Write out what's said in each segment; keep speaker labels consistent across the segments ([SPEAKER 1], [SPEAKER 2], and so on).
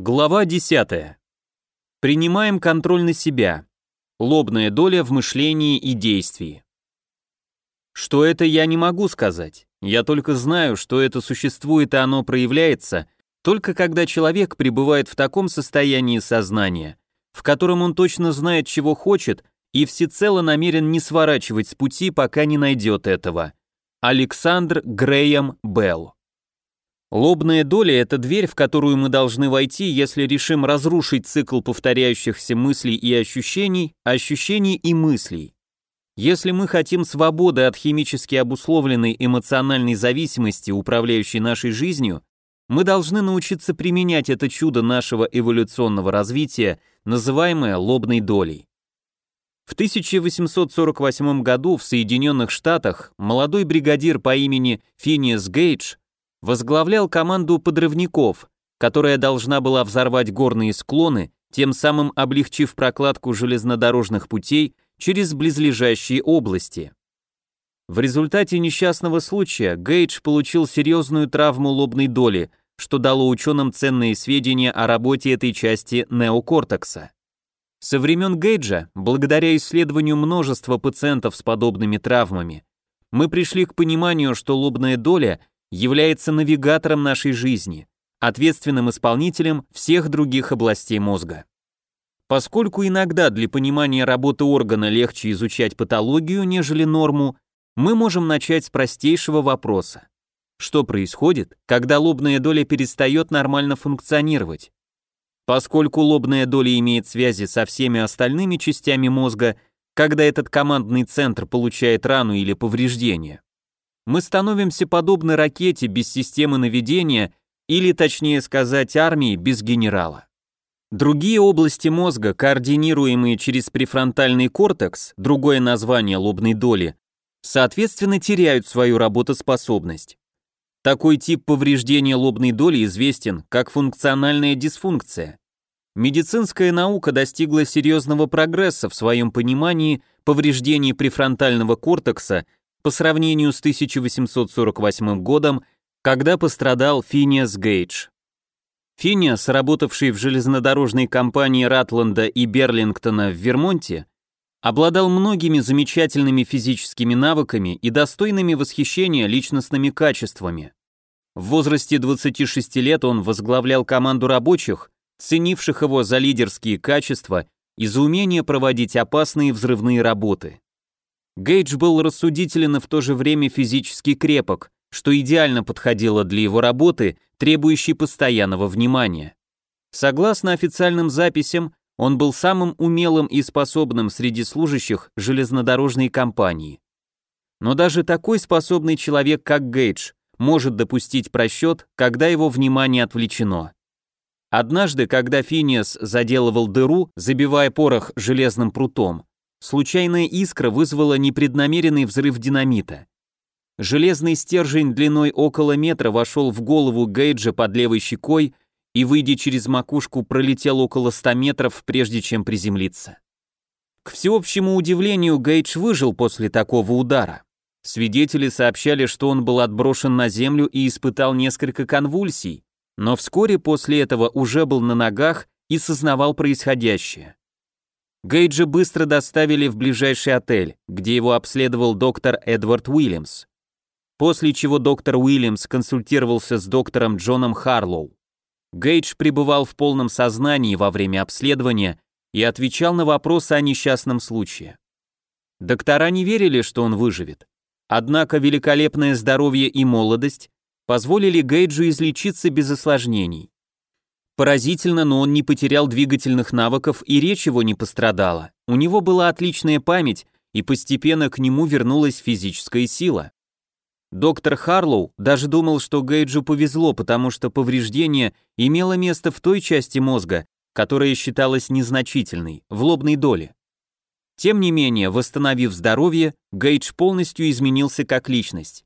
[SPEAKER 1] Глава 10. Принимаем контроль на себя. Лобная доля в мышлении и действии. Что это я не могу сказать. Я только знаю, что это существует и оно проявляется только когда человек пребывает в таком состоянии сознания, в котором он точно знает, чего хочет, и всецело намерен не сворачивать с пути, пока не найдет этого. Александр Грэем Белл Лобная доля — это дверь, в которую мы должны войти, если решим разрушить цикл повторяющихся мыслей и ощущений, ощущений и мыслей. Если мы хотим свободы от химически обусловленной эмоциональной зависимости, управляющей нашей жизнью, мы должны научиться применять это чудо нашего эволюционного развития, называемое лобной долей. В 1848 году в Соединенных Штатах молодой бригадир по имени Финиас Гейдж возглавлял команду подрывников, которая должна была взорвать горные склоны, тем самым облегчив прокладку железнодорожных путей через близлежащие области. В результате несчастного случая Гейдж получил серьезную травму лобной доли, что дало ученым ценные сведения о работе этой части неокортекса. Со времен Гейджа, благодаря исследованию множества пациентов с подобными травмами, мы пришли к пониманию, что лобная доля является навигатором нашей жизни, ответственным исполнителем всех других областей мозга. Поскольку иногда для понимания работы органа легче изучать патологию, нежели норму, мы можем начать с простейшего вопроса. Что происходит, когда лобная доля перестает нормально функционировать? Поскольку лобная доля имеет связи со всеми остальными частями мозга, когда этот командный центр получает рану или повреждение, мы становимся подобны ракете без системы наведения или, точнее сказать, армии без генерала. Другие области мозга, координируемые через префронтальный кортекс, другое название лобной доли, соответственно теряют свою работоспособность. Такой тип повреждения лобной доли известен как функциональная дисфункция. Медицинская наука достигла серьезного прогресса в своем понимании повреждений префронтального кортекса – по сравнению с 1848 годом, когда пострадал Финиас Гейдж. Финиас, работавший в железнодорожной компании Ратланда и Берлингтона в Вермонте, обладал многими замечательными физическими навыками и достойными восхищения личностными качествами. В возрасте 26 лет он возглавлял команду рабочих, ценивших его за лидерские качества и за умение проводить опасные взрывные работы. Гейдж был рассудителен и в то же время физически крепок, что идеально подходило для его работы, требующей постоянного внимания. Согласно официальным записям, он был самым умелым и способным среди служащих железнодорожной компании. Но даже такой способный человек, как Гейдж, может допустить просчет, когда его внимание отвлечено. Однажды, когда Финиас заделывал дыру, забивая порох железным прутом, Случайная искра вызвала непреднамеренный взрыв динамита. Железный стержень длиной около метра вошел в голову Гейджа под левой щекой и, выйдя через макушку, пролетел около 100 метров, прежде чем приземлиться. К всеобщему удивлению, Гейдж выжил после такого удара. Свидетели сообщали, что он был отброшен на землю и испытал несколько конвульсий, но вскоре после этого уже был на ногах и сознавал происходящее. Гейджа быстро доставили в ближайший отель, где его обследовал доктор Эдвард Уильямс. После чего доктор Уильямс консультировался с доктором Джоном Харлоу. Гейдж пребывал в полном сознании во время обследования и отвечал на вопросы о несчастном случае. Доктора не верили, что он выживет. Однако великолепное здоровье и молодость позволили Гейджу излечиться без осложнений. Поразительно, но он не потерял двигательных навыков и речь его не пострадала. У него была отличная память, и постепенно к нему вернулась физическая сила. Доктор Харлоу даже думал, что Гейджу повезло, потому что повреждение имело место в той части мозга, которая считалась незначительной, в лобной доле. Тем не менее, восстановив здоровье, Гейдж полностью изменился как личность.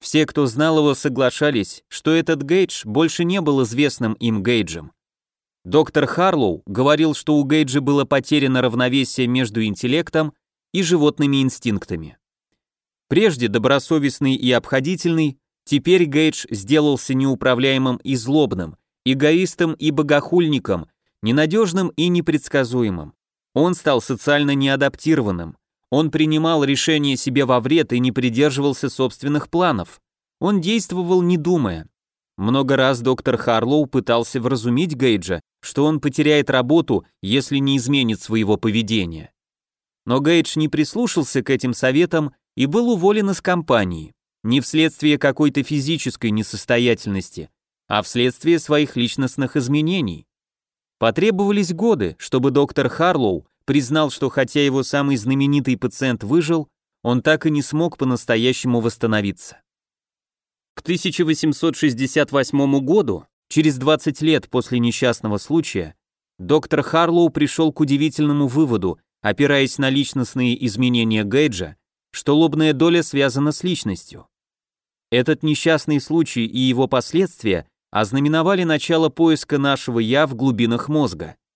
[SPEAKER 1] Все, кто знал его, соглашались, что этот Гейдж больше не был известным им Гейджем. Доктор Харлоу говорил, что у Гейджа было потеряно равновесие между интеллектом и животными инстинктами. Прежде добросовестный и обходительный, теперь Гейдж сделался неуправляемым и злобным, эгоистом и богохульником, ненадежным и непредсказуемым. Он стал социально неадаптированным, он принимал решения себе во вред и не придерживался собственных планов. Он действовал не думая. Много раз доктор Харлоу пытался вразумить Гейджа, что он потеряет работу, если не изменит своего поведения. Но Гейдж не прислушался к этим советам и был уволен из компании, не вследствие какой-то физической несостоятельности, а вследствие своих личностных изменений. Потребовались годы, чтобы доктор Харлоу признал, что хотя его самый знаменитый пациент выжил, он так и не смог по-настоящему восстановиться. К 1868 году, через 20 лет после несчастного случая, доктор Харлоу пришел к удивительному выводу, опираясь на личностные изменения Гейджа, что лобная доля связана с личностью. Этот несчастный случай и его последствия ознаменовали начало поиска нашего «я» в глубинах мозга –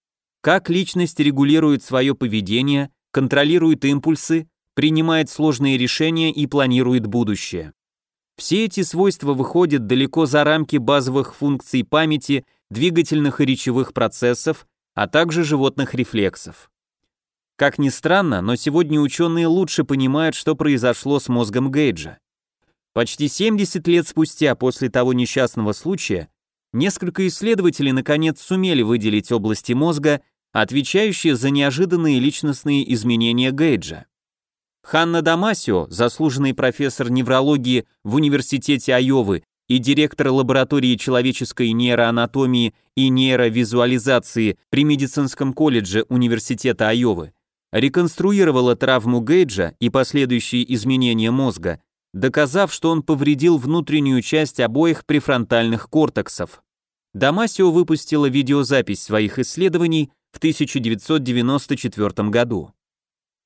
[SPEAKER 1] как личность регулирует свое поведение, контролирует импульсы, принимает сложные решения и планирует будущее. Все эти свойства выходят далеко за рамки базовых функций памяти, двигательных и речевых процессов, а также животных рефлексов. Как ни странно, но сегодня ученые лучше понимают, что произошло с мозгом Гейджа. Почти 70 лет спустя после того несчастного случая несколько исследователей наконец сумели выделить области мозга, отвечающие за неожиданные личностные изменения Гейджа. Ханна Дамасио, заслуженный профессор неврологии в Университете Айовы и директор лаборатории человеческой нейроанатомии и нейровизуализации при медицинском колледже Университета Айовы, реконструировала травму Гейджа и последующие изменения мозга, доказав, что он повредил внутреннюю часть обоих префронтальных кортексов. Дамасио выпустила видеозапись своих исследований в 1994 году.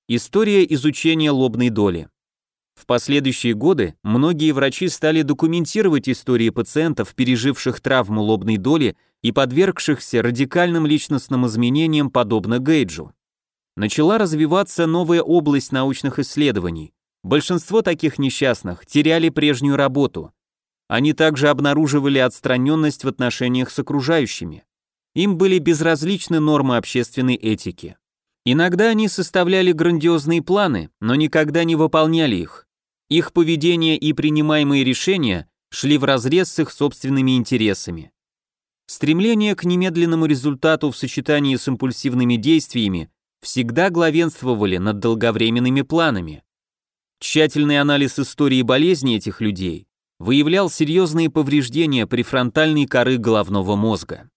[SPEAKER 1] История изучения лобной доли. В последующие годы многие врачи стали документировать истории пациентов, переживших травму лобной доли и подвергшихся радикальным личностным изменениям, подобно Гейджу. Начала развиваться новая область научных исследований. Большинство таких несчастных теряли прежнюю работу, они также обнаруживали отстраненность в отношениях с окружающими. Им были безразличны нормы общественной этики. Иногда они составляли грандиозные планы, но никогда не выполняли их. Их поведение и принимаемые решения шли вразрез с их собственными интересами. Стремление к немедленному результату в сочетании с импульсивными действиями всегда главенствовали над долговременными планами. Тщательный анализ истории болезни этих людей выявлял серьезные повреждения префронтальной коры головного мозга.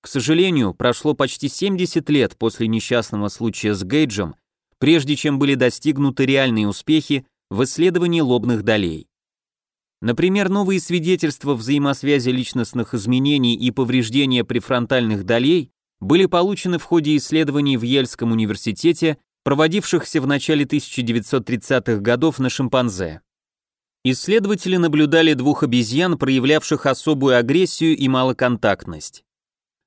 [SPEAKER 1] К сожалению, прошло почти 70 лет после несчастного случая с Гейджем, прежде чем были достигнуты реальные успехи в исследовании лобных долей. Например, новые свидетельства взаимосвязи личностных изменений и повреждения префронтальных долей были получены в ходе исследований в Ельском университете, проводившихся в начале 1930-х годов на шимпанзе. Исследователи наблюдали двух обезьян, проявлявших особую агрессию и малоконтактность.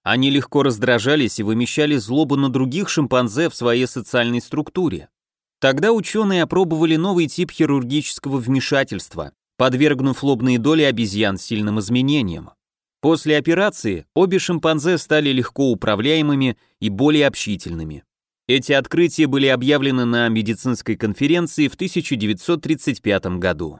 [SPEAKER 1] Они легко раздражались и вымещали злобу на других шимпанзе в своей социальной структуре. Тогда ученые опробовали новый тип хирургического вмешательства, подвергнув лобные доли обезьян сильным изменениям. После операции обе шимпанзе стали легко управляемыми и более общительными. Эти открытия были объявлены на медицинской конференции в 1935 году.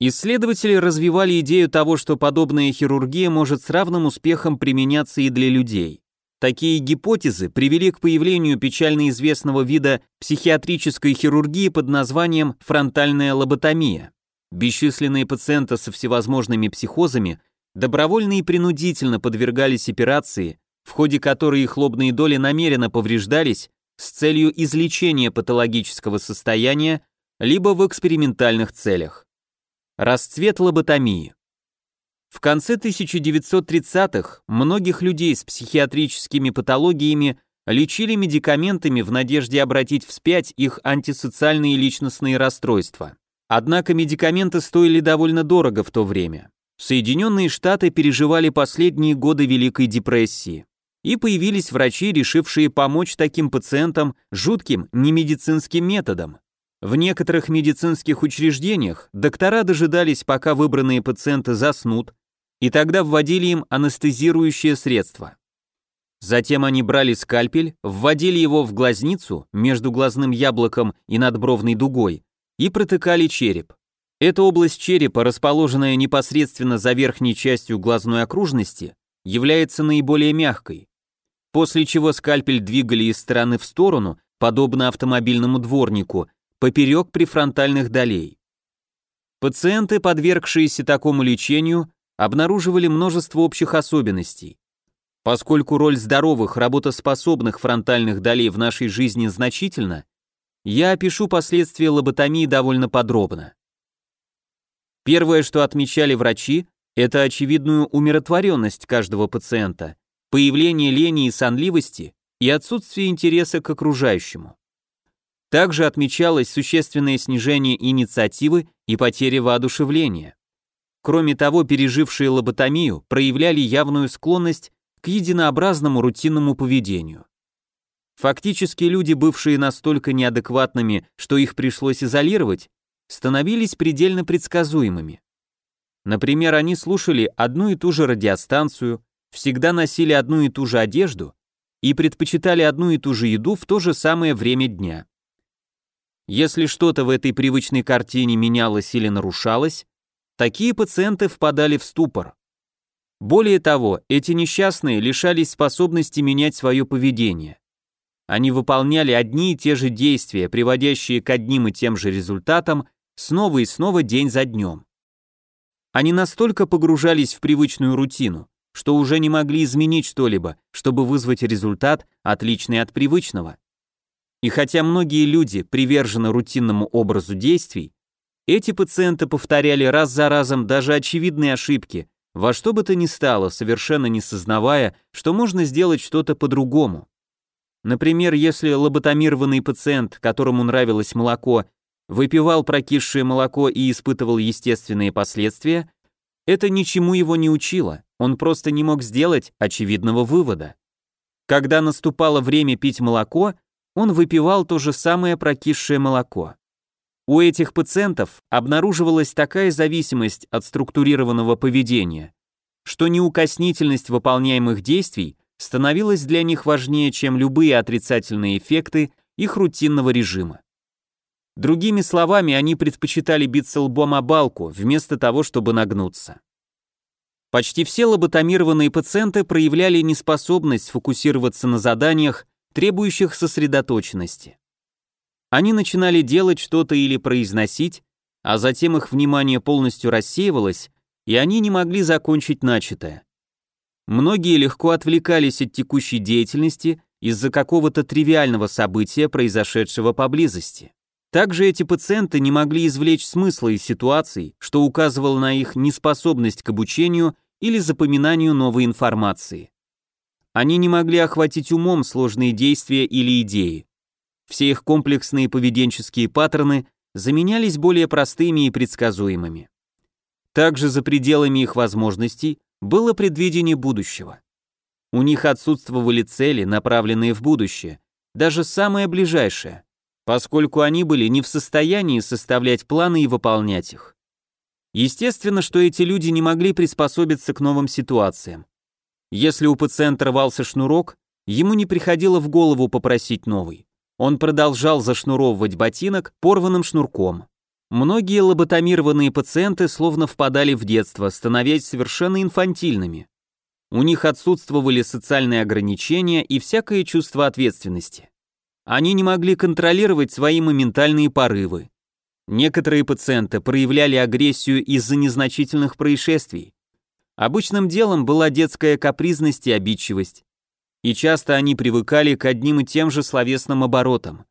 [SPEAKER 1] Исследователи развивали идею того, что подобная хирургия может с равным успехом применяться и для людей. Такие гипотезы привели к появлению печально известного вида психиатрической хирургии под названием фронтальная лоботомия. Бесчисленные пациенты со всевозможными психозами добровольно и принудительно подвергались операции, в ходе которой их лобные доли намеренно повреждались с целью излечения патологического состояния либо в экспериментальных целях. Расцвет лоботомии. В конце 1930-х многих людей с психиатрическими патологиями лечили медикаментами в надежде обратить вспять их антисоциальные личностные расстройства. Однако медикаменты стоили довольно дорого в то время. Соединенные Штаты переживали последние годы Великой депрессии. И появились врачи, решившие помочь таким пациентам жутким немедицинским методом. В некоторых медицинских учреждениях доктора дожидались, пока выбранные пациенты заснут, и тогда вводили им анестезирующее средство. Затем они брали скальпель, вводили его в глазницу между глазным яблоком и надбровной дугой и протыкали череп. Эта область черепа, расположенная непосредственно за верхней частью глазной окружности, является наиболее мягкой. После чего скальпель двигали из стороны в сторону, подобно автомобильному дворнику, поперек префронтальных долей. Пациенты, подвергшиеся такому лечению, обнаруживали множество общих особенностей. Поскольку роль здоровых, работоспособных фронтальных долей в нашей жизни значительна, я опишу последствия лоботомии довольно подробно. Первое, что отмечали врачи, это очевидную умиротворенность каждого пациента, появление лени и сонливости и отсутствие интереса к окружающему. Также отмечалось существенное снижение инициативы и потери воодушевления. Кроме того, пережившие лоботомию проявляли явную склонность к единообразному рутинному поведению. Фактически люди, бывшие настолько неадекватными, что их пришлось изолировать, становились предельно предсказуемыми. Например, они слушали одну и ту же радиостанцию, всегда носили одну и ту же одежду и предпочитали одну и ту же еду в то же самое время дня. Если что-то в этой привычной картине менялось или нарушалось, такие пациенты впадали в ступор. Более того, эти несчастные лишались способности менять свое поведение. Они выполняли одни и те же действия, приводящие к одним и тем же результатам, снова и снова день за днем. Они настолько погружались в привычную рутину, что уже не могли изменить что-либо, чтобы вызвать результат, отличный от привычного. И хотя многие люди привержены рутинному образу действий, эти пациенты повторяли раз за разом даже очевидные ошибки, во что бы то ни стало, совершенно не сознавая, что можно сделать что-то по-другому. Например, если лоботомированный пациент, которому нравилось молоко, выпивал прокисшее молоко и испытывал естественные последствия, это ничему его не учило, он просто не мог сделать очевидного вывода. Когда наступало время пить молоко, он выпивал то же самое прокисшее молоко. У этих пациентов обнаруживалась такая зависимость от структурированного поведения, что неукоснительность выполняемых действий становилась для них важнее, чем любые отрицательные эффекты их рутинного режима. Другими словами, они предпочитали биться лбом о балку вместо того, чтобы нагнуться. Почти все лоботомированные пациенты проявляли неспособность фокусироваться на заданиях требующих сосредоточенности. Они начинали делать что-то или произносить, а затем их внимание полностью рассеивалось, и они не могли закончить начатое. Многие легко отвлекались от текущей деятельности из-за какого-то тривиального события, произошедшего поблизости. Также эти пациенты не могли извлечь смысла из ситуаций, что указывало на их неспособность к обучению или запоминанию новой информации. Они не могли охватить умом сложные действия или идеи. Все их комплексные поведенческие паттерны заменялись более простыми и предсказуемыми. Также за пределами их возможностей было предвидение будущего. У них отсутствовали цели, направленные в будущее, даже самое ближайшее, поскольку они были не в состоянии составлять планы и выполнять их. Естественно, что эти люди не могли приспособиться к новым ситуациям. Если у пациента рвался шнурок, ему не приходило в голову попросить новый. Он продолжал зашнуровывать ботинок порванным шнурком. Многие лоботомированные пациенты словно впадали в детство, становясь совершенно инфантильными. У них отсутствовали социальные ограничения и всякое чувство ответственности. Они не могли контролировать свои моментальные порывы. Некоторые пациенты проявляли агрессию из-за незначительных происшествий, Обычным делом была детская капризность и обидчивость. И часто они привыкали к одним и тем же словесным оборотам.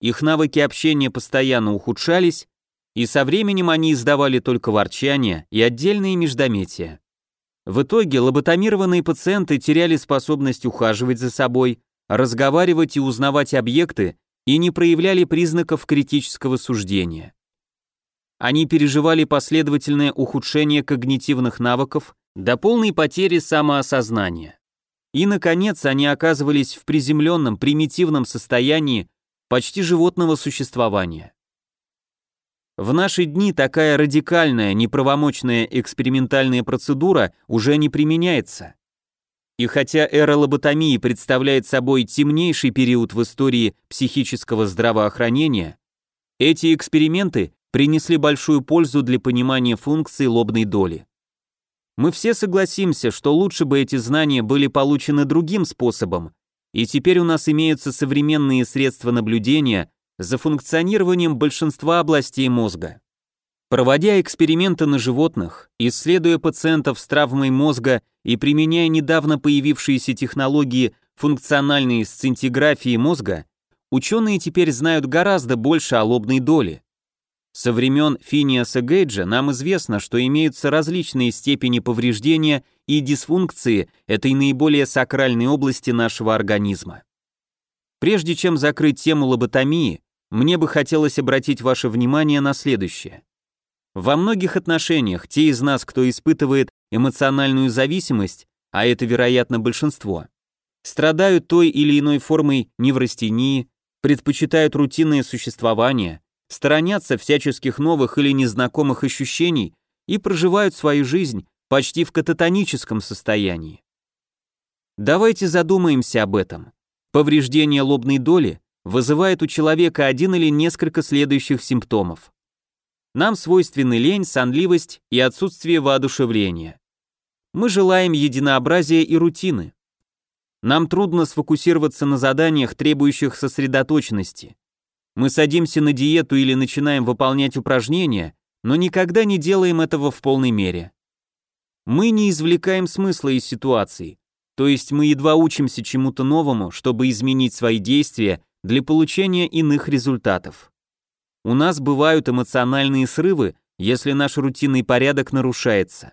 [SPEAKER 1] Их навыки общения постоянно ухудшались, и со временем они издавали только ворчания и отдельные междометия. В итоге лоботомированные пациенты теряли способность ухаживать за собой, разговаривать и узнавать объекты и не проявляли признаков критического суждения. Они переживали последовательное ухудшение когнитивных навыков до полной потери самоосознания. И, наконец, они оказывались в приземленном, примитивном состоянии почти животного существования. В наши дни такая радикальная, неправомочная экспериментальная процедура уже не применяется. И хотя эра лоботомии представляет собой темнейший период в истории психического здравоохранения, эти эксперименты принесли большую пользу для понимания функций лобной доли. Мы все согласимся, что лучше бы эти знания были получены другим способом, и теперь у нас имеются современные средства наблюдения за функционированием большинства областей мозга. Проводя эксперименты на животных, исследуя пациентов с травмой мозга и применяя недавно появившиеся технологии функциональной сцинтиграфии мозга, ученые теперь знают гораздо больше о лобной доле. Со времен Финиаса Гейджа нам известно, что имеются различные степени повреждения и дисфункции этой наиболее сакральной области нашего организма. Прежде чем закрыть тему лоботомии, мне бы хотелось обратить ваше внимание на следующее. Во многих отношениях те из нас, кто испытывает эмоциональную зависимость, а это, вероятно, большинство, страдают той или иной формой неврастении, предпочитают рутинное существование, сторонятся всяческих новых или незнакомых ощущений и проживают свою жизнь почти в кататоническом состоянии. Давайте задумаемся об этом. Повреждение лобной доли вызывает у человека один или несколько следующих симптомов. Нам свойственны лень, сонливость и отсутствие воодушевления. Мы желаем единообразия и рутины. Нам трудно сфокусироваться на заданиях, требующих сосредоточенности. Мы садимся на диету или начинаем выполнять упражнения, но никогда не делаем этого в полной мере. Мы не извлекаем смысла из ситуации, то есть мы едва учимся чему-то новому, чтобы изменить свои действия для получения иных результатов. У нас бывают эмоциональные срывы, если наш рутинный порядок нарушается.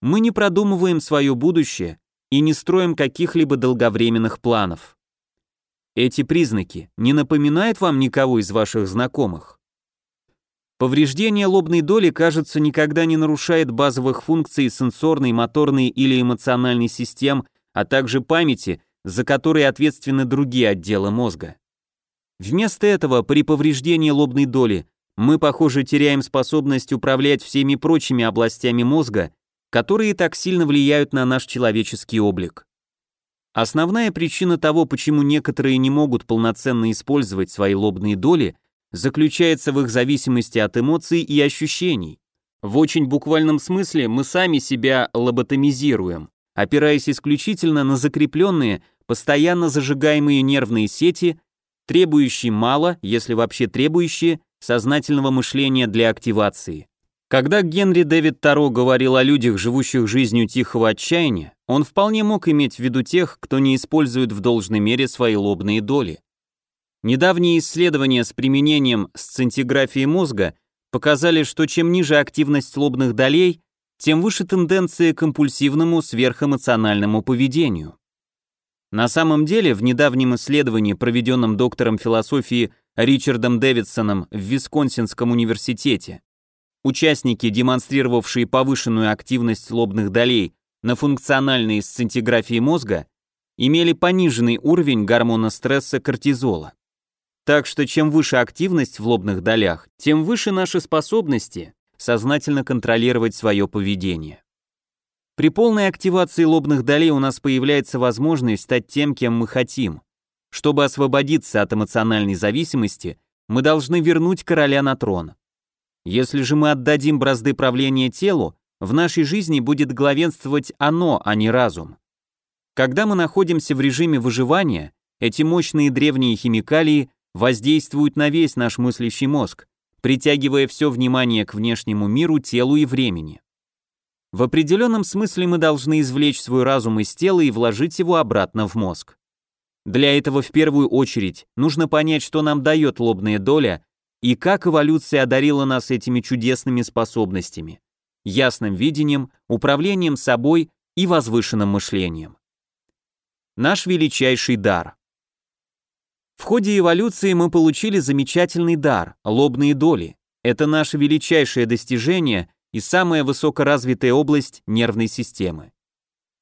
[SPEAKER 1] Мы не продумываем свое будущее и не строим каких-либо долговременных планов. Эти признаки не напоминают вам никого из ваших знакомых? Повреждение лобной доли, кажется, никогда не нарушает базовых функций сенсорной, моторной или эмоциональной систем, а также памяти, за которые ответственны другие отделы мозга. Вместо этого при повреждении лобной доли мы, похоже, теряем способность управлять всеми прочими областями мозга, которые так сильно влияют на наш человеческий облик. Основная причина того, почему некоторые не могут полноценно использовать свои лобные доли, заключается в их зависимости от эмоций и ощущений. В очень буквальном смысле мы сами себя лоботомизируем, опираясь исключительно на закрепленные, постоянно зажигаемые нервные сети, требующие мало, если вообще требующие, сознательного мышления для активации. Когда Генри Дэвид Таро говорил о людях, живущих жизнью тихого отчаяния, он вполне мог иметь в виду тех, кто не использует в должной мере свои лобные доли. Недавние исследования с применением сцинтиграфии мозга показали, что чем ниже активность лобных долей, тем выше тенденция к импульсивному, сверхэмоциональному поведению. На самом деле, в недавнем исследовании, проведенном доктором философии Ричардом Дэвидсоном в Висконсинском университете, Участники, демонстрировавшие повышенную активность лобных долей на функциональной сцинтиграфии мозга, имели пониженный уровень гормона стресса кортизола. Так что чем выше активность в лобных долях, тем выше наши способности сознательно контролировать свое поведение. При полной активации лобных долей у нас появляется возможность стать тем, кем мы хотим. Чтобы освободиться от эмоциональной зависимости, мы должны вернуть короля на трон. Если же мы отдадим бразды правления телу, в нашей жизни будет главенствовать оно, а не разум. Когда мы находимся в режиме выживания, эти мощные древние химикалии воздействуют на весь наш мыслящий мозг, притягивая все внимание к внешнему миру, телу и времени. В определенном смысле мы должны извлечь свой разум из тела и вложить его обратно в мозг. Для этого в первую очередь нужно понять, что нам дает лобная доля и как эволюция одарила нас этими чудесными способностями, ясным видением, управлением собой и возвышенным мышлением. Наш величайший дар. В ходе эволюции мы получили замечательный дар – лобные доли. Это наше величайшее достижение и самая высокоразвитая область нервной системы.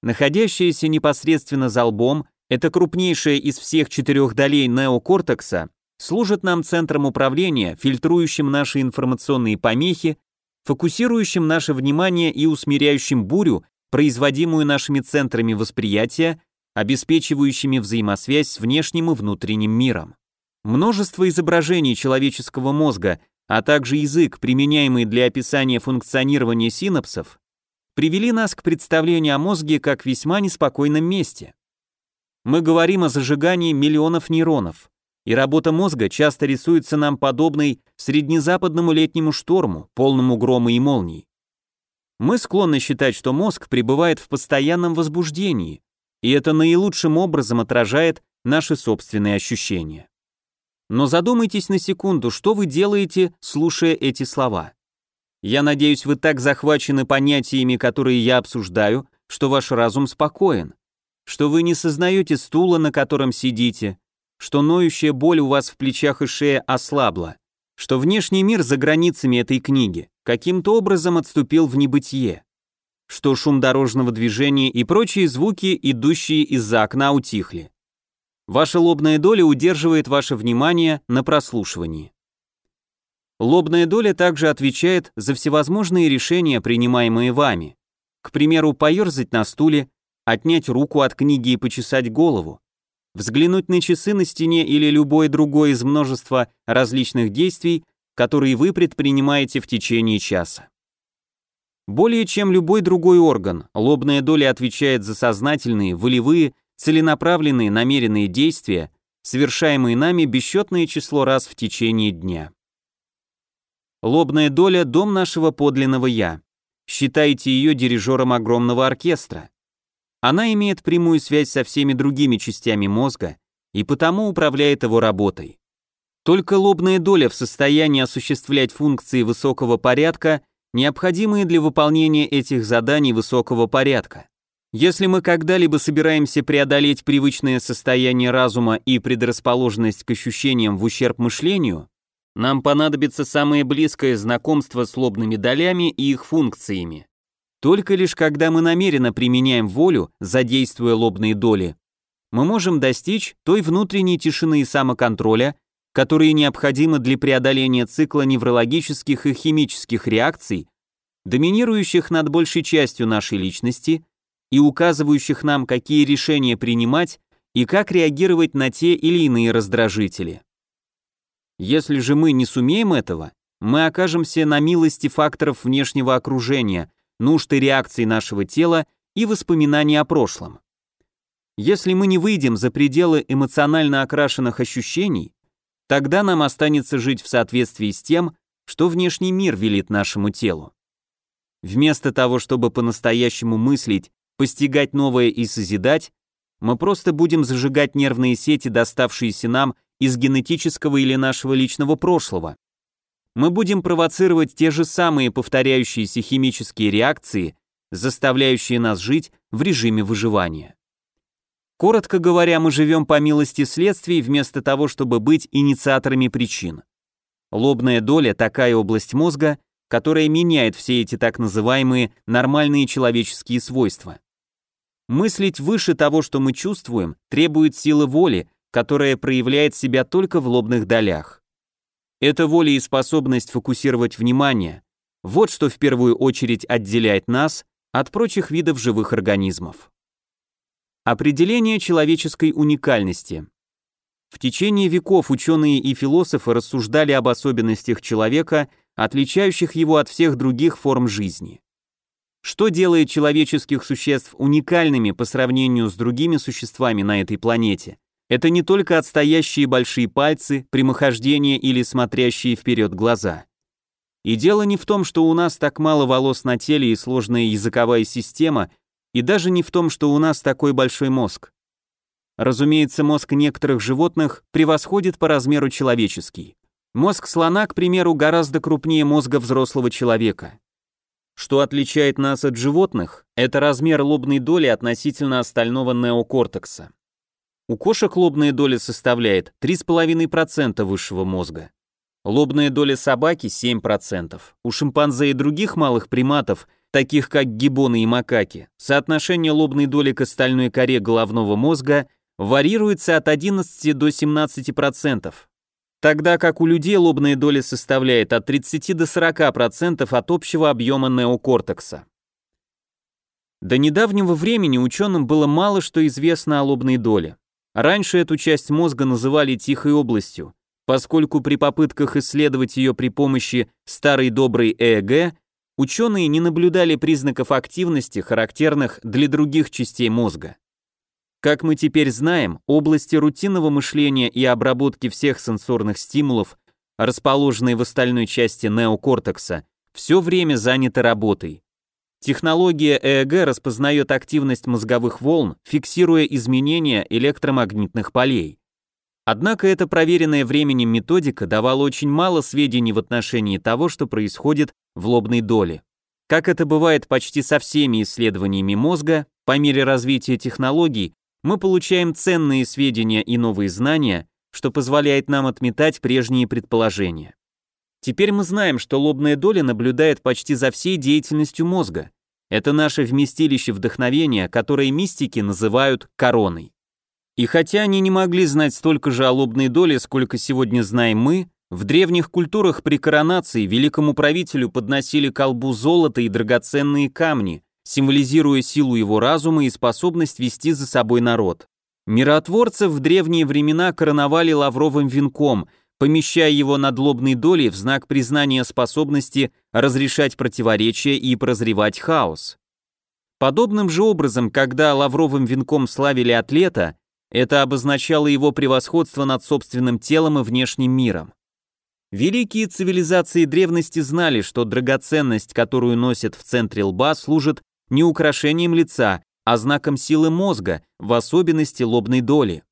[SPEAKER 1] Находящаяся непосредственно за лбом, это крупнейшая из всех четырех долей неокортекса, служит нам центром управления, фильтрующим наши информационные помехи, фокусирующим наше внимание и усмиряющим бурю, производимую нашими центрами восприятия, обеспечивающими взаимосвязь с внешним и внутренним миром. Множество изображений человеческого мозга, а также язык, применяемый для описания функционирования синапсов, привели нас к представлению о мозге как весьма неспокойном месте. Мы говорим о зажигании миллионов нейронов, и работа мозга часто рисуется нам подобной среднезападному летнему шторму, полному грома и молний. Мы склонны считать, что мозг пребывает в постоянном возбуждении, и это наилучшим образом отражает наши собственные ощущения. Но задумайтесь на секунду, что вы делаете, слушая эти слова. Я надеюсь, вы так захвачены понятиями, которые я обсуждаю, что ваш разум спокоен, что вы не сознаете стула, на котором сидите, что ноющая боль у вас в плечах и шее ослабла, что внешний мир за границами этой книги каким-то образом отступил в небытие, что шум дорожного движения и прочие звуки, идущие из-за окна, утихли. Ваша лобная доля удерживает ваше внимание на прослушивании. Лобная доля также отвечает за всевозможные решения, принимаемые вами. К примеру, поерзать на стуле, отнять руку от книги и почесать голову, взглянуть на часы на стене или любое другое из множества различных действий, которые вы предпринимаете в течение часа. Более чем любой другой орган, лобная доля отвечает за сознательные, волевые, целенаправленные намеренные действия, совершаемые нами бесчетное число раз в течение дня. Лобная доля – дом нашего подлинного «я». Считайте ее дирижером огромного оркестра. Она имеет прямую связь со всеми другими частями мозга и потому управляет его работой. Только лобная доля в состоянии осуществлять функции высокого порядка, необходимые для выполнения этих заданий высокого порядка. Если мы когда-либо собираемся преодолеть привычное состояние разума и предрасположенность к ощущениям в ущерб мышлению, нам понадобится самое близкое знакомство с лобными долями и их функциями. Только лишь когда мы намеренно применяем волю, задействуя лобные доли, мы можем достичь той внутренней тишины и самоконтроля, которые необходимы для преодоления цикла неврологических и химических реакций, доминирующих над большей частью нашей личности и указывающих нам, какие решения принимать и как реагировать на те или иные раздражители. Если же мы не сумеем этого, мы окажемся на милости факторов внешнего окружения, нужд и реакций нашего тела и воспоминаний о прошлом. Если мы не выйдем за пределы эмоционально окрашенных ощущений, тогда нам останется жить в соответствии с тем, что внешний мир велит нашему телу. Вместо того, чтобы по-настоящему мыслить, постигать новое и созидать, мы просто будем зажигать нервные сети, доставшиеся нам из генетического или нашего личного прошлого мы будем провоцировать те же самые повторяющиеся химические реакции, заставляющие нас жить в режиме выживания. Коротко говоря, мы живем по милости следствий вместо того, чтобы быть инициаторами причин. Лобная доля – такая область мозга, которая меняет все эти так называемые нормальные человеческие свойства. Мыслить выше того, что мы чувствуем, требует силы воли, которая проявляет себя только в лобных долях. Это воля и способность фокусировать внимание. Вот что в первую очередь отделяет нас от прочих видов живых организмов. Определение человеческой уникальности. В течение веков ученые и философы рассуждали об особенностях человека, отличающих его от всех других форм жизни. Что делает человеческих существ уникальными по сравнению с другими существами на этой планете? Это не только отстоящие большие пальцы, прямохождение или смотрящие вперед глаза. И дело не в том, что у нас так мало волос на теле и сложная языковая система, и даже не в том, что у нас такой большой мозг. Разумеется, мозг некоторых животных превосходит по размеру человеческий. Мозг слона, к примеру, гораздо крупнее мозга взрослого человека. Что отличает нас от животных, это размер лобной доли относительно остального неокортекса. У кошек лобная доля составляет 3,5% высшего мозга. Лобная доля собаки 7%. У шимпанзе и других малых приматов, таких как гибоны и макаки, соотношение лобной доли к остальной коре головного мозга варьируется от 11 до 17%, тогда как у людей лобная доля составляет от 30 до 40% от общего объема неокортекса. До недавнего времени ученым было мало что известно о лобной доле. Раньше эту часть мозга называли тихой областью, поскольку при попытках исследовать ее при помощи старой доброй ЭЭГ ученые не наблюдали признаков активности, характерных для других частей мозга. Как мы теперь знаем, области рутинного мышления и обработки всех сенсорных стимулов, расположенные в остальной части неокортекса, все время заняты работой. Технология ЭЭГ распознает активность мозговых волн, фиксируя изменения электромагнитных полей. Однако эта проверенная временем методика давала очень мало сведений в отношении того, что происходит в лобной доле. Как это бывает почти со всеми исследованиями мозга, по мере развития технологий мы получаем ценные сведения и новые знания, что позволяет нам отметать прежние предположения. Теперь мы знаем, что лобная доля наблюдает почти за всей деятельностью мозга. Это наше вместилище вдохновения, которое мистики называют короной. И хотя они не могли знать столько же о лобной доле, сколько сегодня знаем мы, в древних культурах при коронации великому правителю подносили колбу золото и драгоценные камни, символизируя силу его разума и способность вести за собой народ. Миротворцев в древние времена короновали лавровым венком, помещая его над лобной долей в знак признания способности разрешать противоречия и прозревать хаос. Подобным же образом, когда лавровым венком славили атлета, это обозначало его превосходство над собственным телом и внешним миром. Великие цивилизации древности знали, что драгоценность, которую носят в центре лба, служит не украшением лица, а знаком силы мозга, в особенности лобной доли.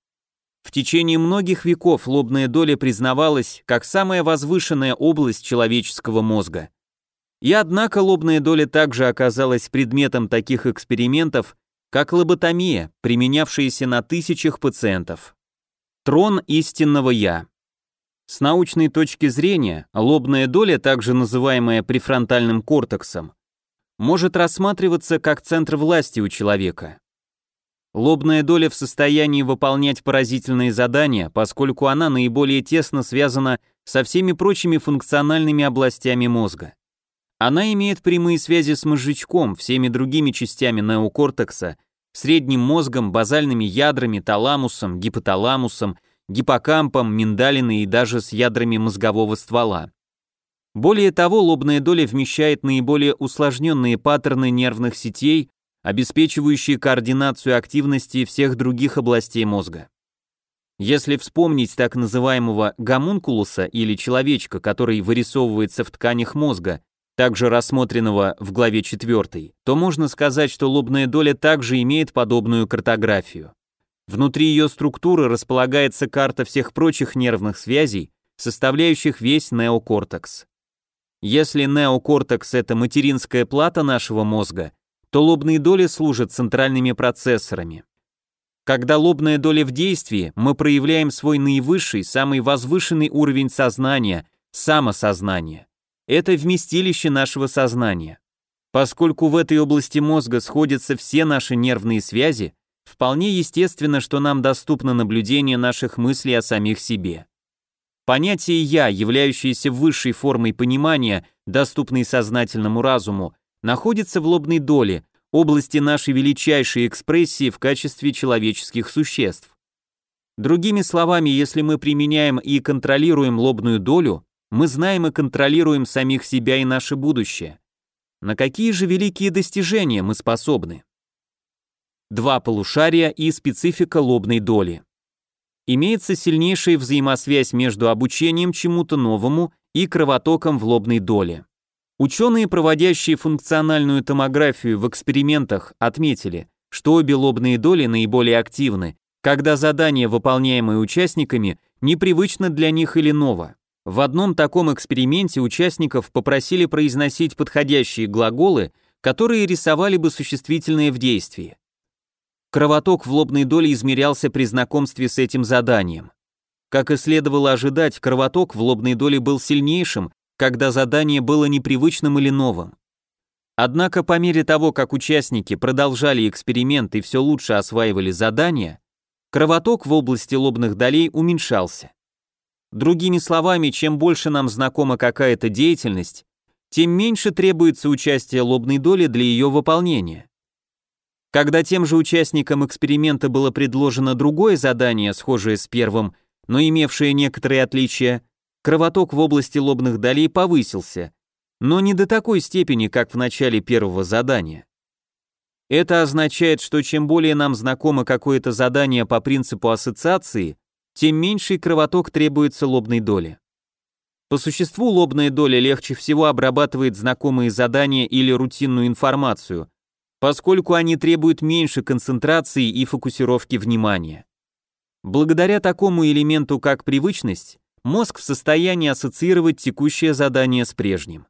[SPEAKER 1] В течение многих веков лобная доля признавалась как самая возвышенная область человеческого мозга. И однако лобная доля также оказалась предметом таких экспериментов, как лоботомия, применявшаяся на тысячах пациентов. Трон истинного «я». С научной точки зрения, лобная доля, также называемая префронтальным кортексом, может рассматриваться как центр власти у человека, Лобная доля в состоянии выполнять поразительные задания, поскольку она наиболее тесно связана со всеми прочими функциональными областями мозга. Она имеет прямые связи с мозжечком, всеми другими частями неокортекса, средним мозгом, базальными ядрами, таламусом, гипоталамусом, гиппокампом, миндалиной и даже с ядрами мозгового ствола. Более того, лобная доля вмещает наиболее усложненные паттерны нервных сетей, обеспечивающие координацию активности всех других областей мозга. Если вспомнить так называемого гомункулуса или человечка, который вырисовывается в тканях мозга, также рассмотренного в главе 4, то можно сказать, что лобная доля также имеет подобную картографию. Внутри ее структуры располагается карта всех прочих нервных связей, составляющих весь неокортекс. Если неокортекс – это материнская плата нашего мозга, то лобные доли служат центральными процессорами. Когда лобная доля в действии, мы проявляем свой наивысший, самый возвышенный уровень сознания, самосознание. Это вместилище нашего сознания. Поскольку в этой области мозга сходятся все наши нервные связи, вполне естественно, что нам доступно наблюдение наших мыслей о самих себе. Понятие «я», являющееся высшей формой понимания, доступной сознательному разуму, находится в лобной доле, области нашей величайшей экспрессии в качестве человеческих существ. Другими словами, если мы применяем и контролируем лобную долю, мы знаем и контролируем самих себя и наше будущее. На какие же великие достижения мы способны? Два полушария и специфика лобной доли. Имеется сильнейшая взаимосвязь между обучением чему-то новому и кровотоком в лобной доле. Ученые, проводящие функциональную томографию в экспериментах, отметили, что обе лобные доли наиболее активны, когда задания, выполняемые участниками, непривычно для них или ново. В одном таком эксперименте участников попросили произносить подходящие глаголы, которые рисовали бы существительное в действии. Кровоток в лобной доле измерялся при знакомстве с этим заданием. Как и следовало ожидать, кровоток в лобной доле был сильнейшим когда задание было непривычным или новым. Однако по мере того, как участники продолжали эксперимент и все лучше осваивали задания, кровоток в области лобных долей уменьшался. Другими словами, чем больше нам знакома какая-то деятельность, тем меньше требуется участие лобной доли для ее выполнения. Когда тем же участникам эксперимента было предложено другое задание, схожее с первым, но имевшее некоторые отличия, кровоток в области лобных долей повысился, но не до такой степени, как в начале первого задания. Это означает, что чем более нам знакомо какое-то задание по принципу ассоциации, тем меньший кровоток требуется лобной доле. По существу лобная доля легче всего обрабатывает знакомые задания или рутинную информацию, поскольку они требуют меньше концентрации и фокусировки внимания. Благодаря такому элементу, как привычность, мозг в состоянии ассоциировать текущее задание с прежним.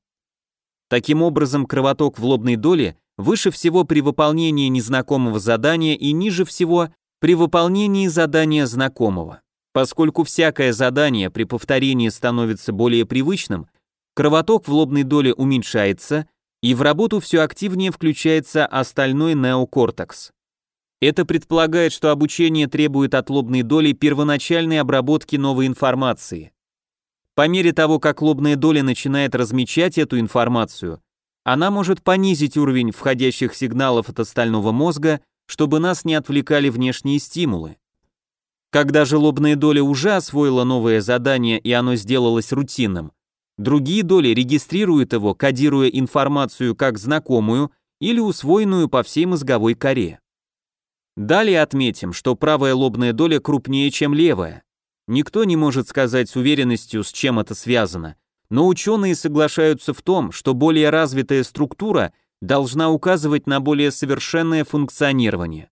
[SPEAKER 1] Таким образом, кровоток в лобной доле выше всего при выполнении незнакомого задания и ниже всего при выполнении задания знакомого. Поскольку всякое задание при повторении становится более привычным, кровоток в лобной доле уменьшается, и в работу все активнее включается остальной неокортекс. Это предполагает, что обучение требует от лобной доли первоначальной обработки новой информации. По мере того, как лобная доля начинает размечать эту информацию, она может понизить уровень входящих сигналов от остального мозга, чтобы нас не отвлекали внешние стимулы. Когда же лобная доля уже освоила новое задание и оно сделалось рутинным, другие доли регистрируют его, кодируя информацию как знакомую или усвоенную по всей мозговой коре. Далее отметим, что правая лобная доля крупнее, чем левая. Никто не может сказать с уверенностью, с чем это связано, но ученые соглашаются в том, что более развитая структура должна указывать на более совершенное функционирование.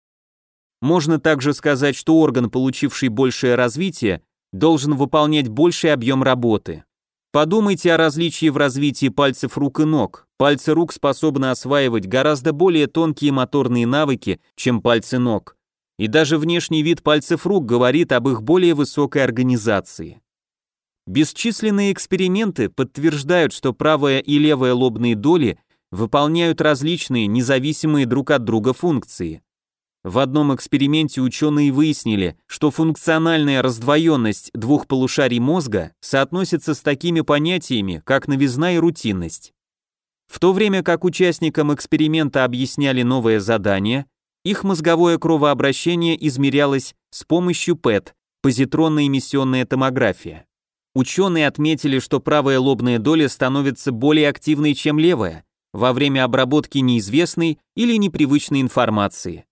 [SPEAKER 1] Можно также сказать, что орган, получивший большее развитие, должен выполнять больший объем работы. Подумайте о различии в развитии пальцев рук и ног. Пальцы рук способны осваивать гораздо более тонкие моторные навыки, чем пальцы ног. И даже внешний вид пальцев рук говорит об их более высокой организации. Бесчисленные эксперименты подтверждают, что правая и левая лобные доли выполняют различные, независимые друг от друга функции. В одном эксперименте ученые выяснили, что функциональная раздвоенность двух полушарий мозга соотносится с такими понятиями, как новизна и рутинность. В то время как участникам эксперимента объясняли новое задание, их мозговое кровообращение измерялось с помощью ПЭТ, позитронная эмиссионная томография. Ученые отметили, что правая лобная доля становится более активной, чем левая, во время обработки неизвестной или непривычной информации.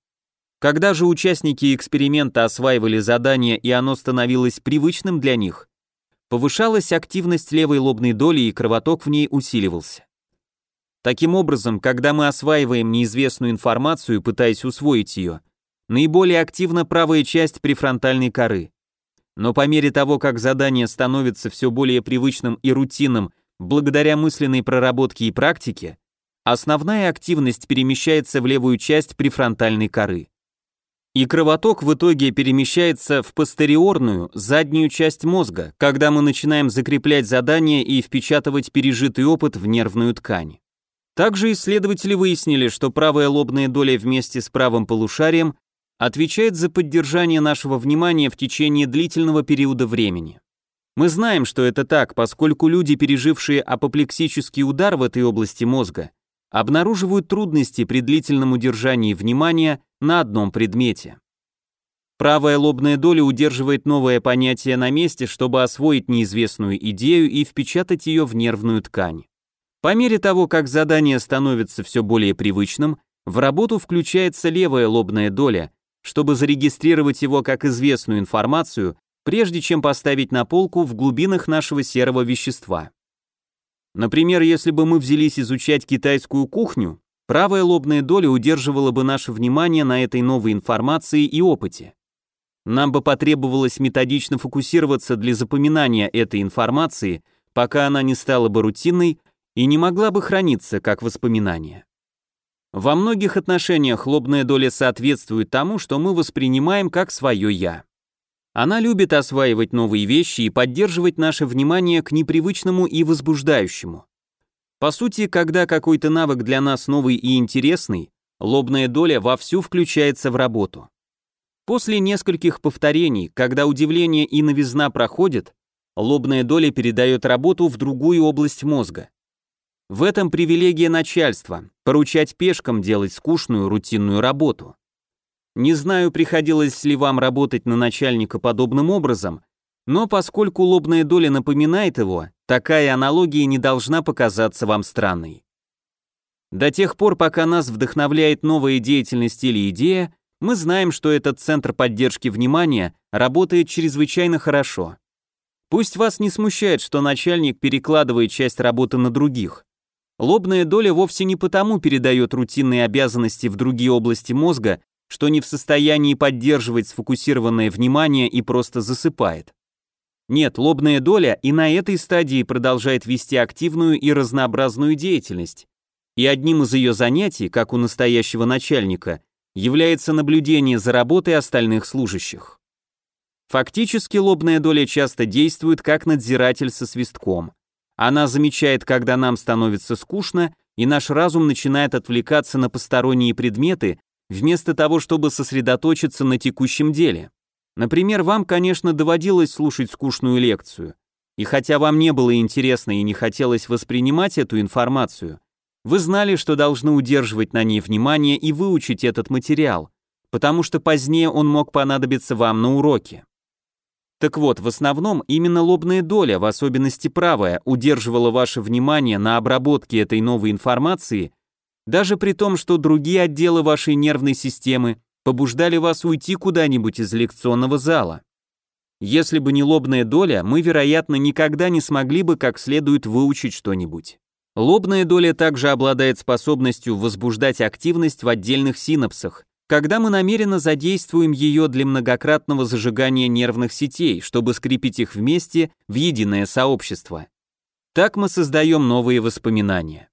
[SPEAKER 1] Когда же участники эксперимента осваивали задание и оно становилось привычным для них, повышалась активность левой лобной доли и кровоток в ней усиливался. Таким образом, когда мы осваиваем неизвестную информацию, пытаясь усвоить ее, наиболее активна правая часть префронтальной коры. Но по мере того, как задание становится все более привычным и рутинным благодаря мысленной проработке и практике, основная активность перемещается в левую часть префронтальной коры и кровоток в итоге перемещается в постериорную, заднюю часть мозга, когда мы начинаем закреплять задания и впечатывать пережитый опыт в нервную ткань. Также исследователи выяснили, что правая лобная доля вместе с правым полушарием отвечает за поддержание нашего внимания в течение длительного периода времени. Мы знаем, что это так, поскольку люди, пережившие апоплексический удар в этой области мозга, обнаруживают трудности при длительном удержании внимания на одном предмете. Правая лобная доля удерживает новое понятие на месте, чтобы освоить неизвестную идею и впечатать ее в нервную ткань. По мере того, как задание становится все более привычным, в работу включается левая лобная доля, чтобы зарегистрировать его как известную информацию, прежде чем поставить на полку в глубинах нашего серого вещества. Например, если бы мы взялись изучать китайскую кухню, правая лобная доля удерживала бы наше внимание на этой новой информации и опыте. Нам бы потребовалось методично фокусироваться для запоминания этой информации, пока она не стала бы рутинной и не могла бы храниться как воспоминание. Во многих отношениях лобная доля соответствует тому, что мы воспринимаем как свое «я». Она любит осваивать новые вещи и поддерживать наше внимание к непривычному и возбуждающему. По сути, когда какой-то навык для нас новый и интересный, лобная доля вовсю включается в работу. После нескольких повторений, когда удивление и новизна проходят, лобная доля передает работу в другую область мозга. В этом привилегия начальства – поручать пешкам делать скучную рутинную работу. Не знаю, приходилось ли вам работать на начальника подобным образом, но поскольку лобная доля напоминает его, такая аналогия не должна показаться вам странной. До тех пор, пока нас вдохновляет новая деятельность или идея, мы знаем, что этот центр поддержки внимания работает чрезвычайно хорошо. Пусть вас не смущает, что начальник перекладывает часть работы на других. Лобная доля вовсе не потому передает рутинные обязанности в другие области мозга, что не в состоянии поддерживать сфокусированное внимание и просто засыпает. Нет, лобная доля и на этой стадии продолжает вести активную и разнообразную деятельность. И одним из ее занятий, как у настоящего начальника, является наблюдение за работой остальных служащих. Фактически лобная доля часто действует как надзиратель со свистком. Она замечает, когда нам становится скучно, и наш разум начинает отвлекаться на посторонние предметы, вместо того, чтобы сосредоточиться на текущем деле. Например, вам, конечно, доводилось слушать скучную лекцию, и хотя вам не было интересно и не хотелось воспринимать эту информацию, вы знали, что должны удерживать на ней внимание и выучить этот материал, потому что позднее он мог понадобиться вам на уроке. Так вот, в основном именно лобная доля, в особенности правая, удерживала ваше внимание на обработке этой новой информации даже при том, что другие отделы вашей нервной системы побуждали вас уйти куда-нибудь из лекционного зала. Если бы не лобная доля, мы, вероятно, никогда не смогли бы как следует выучить что-нибудь. Лобная доля также обладает способностью возбуждать активность в отдельных синапсах, когда мы намеренно задействуем ее для многократного зажигания нервных сетей, чтобы скрепить их вместе в единое сообщество. Так мы создаем новые воспоминания.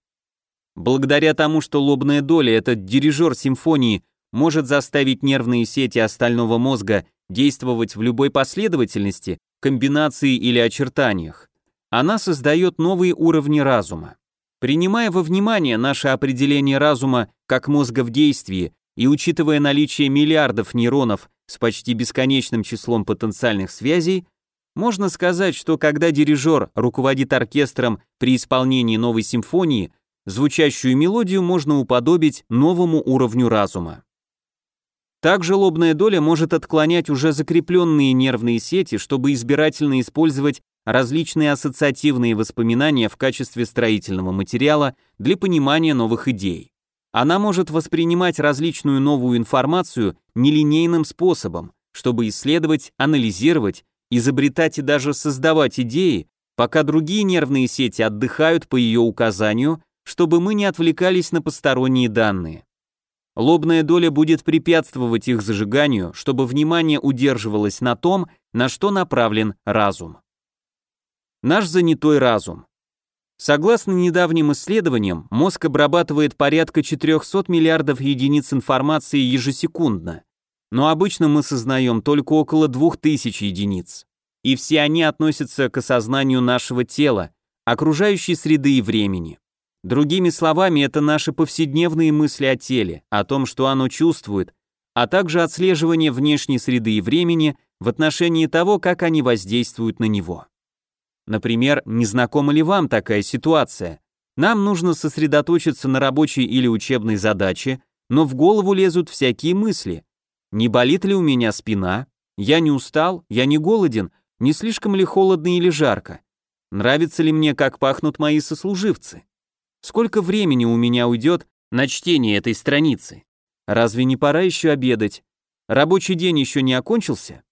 [SPEAKER 1] Благодаря тому, что лобная доля, этот дирижер симфонии, может заставить нервные сети остального мозга действовать в любой последовательности, комбинации или очертаниях, она создает новые уровни разума. Принимая во внимание наше определение разума как мозга в действии и учитывая наличие миллиардов нейронов с почти бесконечным числом потенциальных связей, можно сказать, что когда дирижер руководит оркестром при исполнении новой симфонии – Звучащую мелодию можно уподобить новому уровню разума. Также лобная доля может отклонять уже закрепленные нервные сети, чтобы избирательно использовать различные ассоциативные воспоминания в качестве строительного материала для понимания новых идей. Она может воспринимать различную новую информацию нелинейным способом, чтобы исследовать, анализировать, изобретать и даже создавать идеи, пока другие нервные сети отдыхают по ее указанию, чтобы мы не отвлекались на посторонние данные. Лобная доля будет препятствовать их зажиганию, чтобы внимание удерживалось на том, на что направлен разум. Наш занятой разум. Согласно недавним исследованиям, мозг обрабатывает порядка 400 миллиардов единиц информации ежесекундно, но обычно мы сознаем только около 2000 единиц. И все они относятся к осознанию нашего тела, окружающей среды и времени. Другими словами, это наши повседневные мысли о теле, о том, что оно чувствует, а также отслеживание внешней среды и времени в отношении того, как они воздействуют на него. Например, не знакома ли вам такая ситуация? Нам нужно сосредоточиться на рабочей или учебной задаче, но в голову лезут всякие мысли. Не болит ли у меня спина? Я не устал? Я не голоден? Не слишком ли холодно или жарко? Нравится ли мне, как пахнут мои сослуживцы? Сколько времени у меня уйдет на чтение этой страницы? Разве не пора еще обедать? Рабочий день еще не окончился?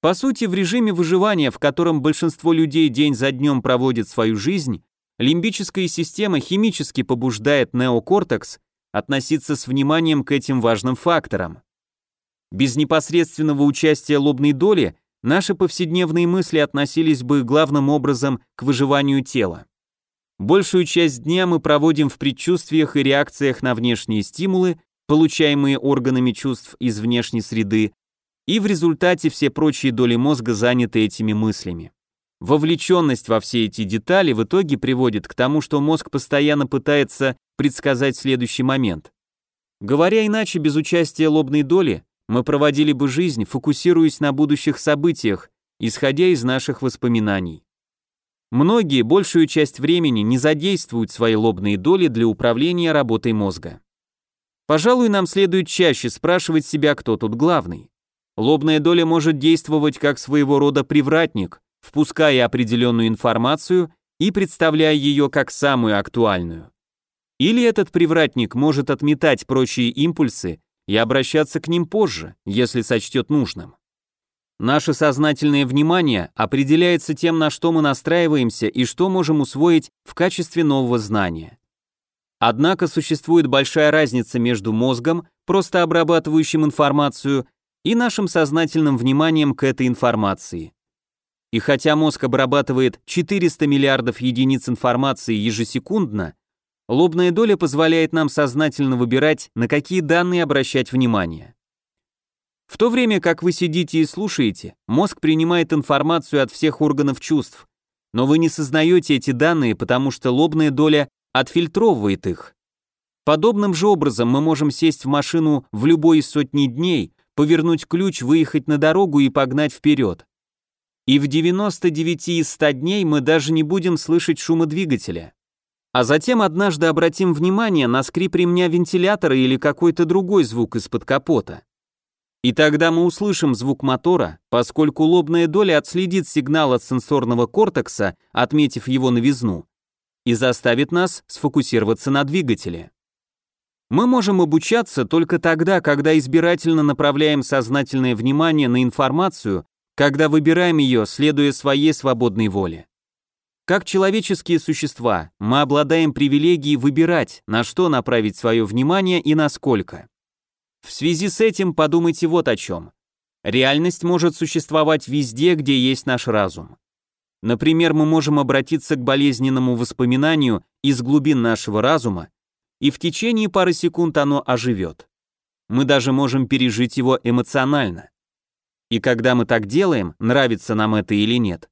[SPEAKER 1] По сути, в режиме выживания, в котором большинство людей день за днем проводит свою жизнь, лимбическая система химически побуждает неокортекс относиться с вниманием к этим важным факторам. Без непосредственного участия лобной доли наши повседневные мысли относились бы главным образом к выживанию тела. Большую часть дня мы проводим в предчувствиях и реакциях на внешние стимулы, получаемые органами чувств из внешней среды, и в результате все прочие доли мозга заняты этими мыслями. Вовлеченность во все эти детали в итоге приводит к тому, что мозг постоянно пытается предсказать следующий момент. Говоря иначе, без участия лобной доли мы проводили бы жизнь, фокусируясь на будущих событиях, исходя из наших воспоминаний. Многие большую часть времени не задействуют свои лобные доли для управления работой мозга. Пожалуй, нам следует чаще спрашивать себя, кто тут главный. Лобная доля может действовать как своего рода привратник, впуская определенную информацию и представляя ее как самую актуальную. Или этот привратник может отметать прочие импульсы и обращаться к ним позже, если сочтет нужным. Наше сознательное внимание определяется тем, на что мы настраиваемся и что можем усвоить в качестве нового знания. Однако существует большая разница между мозгом, просто обрабатывающим информацию, и нашим сознательным вниманием к этой информации. И хотя мозг обрабатывает 400 миллиардов единиц информации ежесекундно, лобная доля позволяет нам сознательно выбирать, на какие данные обращать внимание. В то время как вы сидите и слушаете, мозг принимает информацию от всех органов чувств, но вы не сознаете эти данные, потому что лобная доля отфильтровывает их. Подобным же образом мы можем сесть в машину в любой из сотни дней, повернуть ключ, выехать на дорогу и погнать вперед. И в 99 из 100 дней мы даже не будем слышать шума двигателя. А затем однажды обратим внимание на скрип ремня вентилятора или какой-то другой звук из-под капота. И тогда мы услышим звук мотора, поскольку лобная доля отследит сигнал от сенсорного кортекса, отметив его новизну, и заставит нас сфокусироваться на двигателе. Мы можем обучаться только тогда, когда избирательно направляем сознательное внимание на информацию, когда выбираем ее, следуя своей свободной воле. Как человеческие существа, мы обладаем привилегией выбирать, на что направить свое внимание и насколько. В связи с этим подумайте вот о чем. Реальность может существовать везде, где есть наш разум. Например, мы можем обратиться к болезненному воспоминанию из глубин нашего разума, и в течение пары секунд оно оживет. Мы даже можем пережить его эмоционально. И когда мы так делаем, нравится нам это или нет,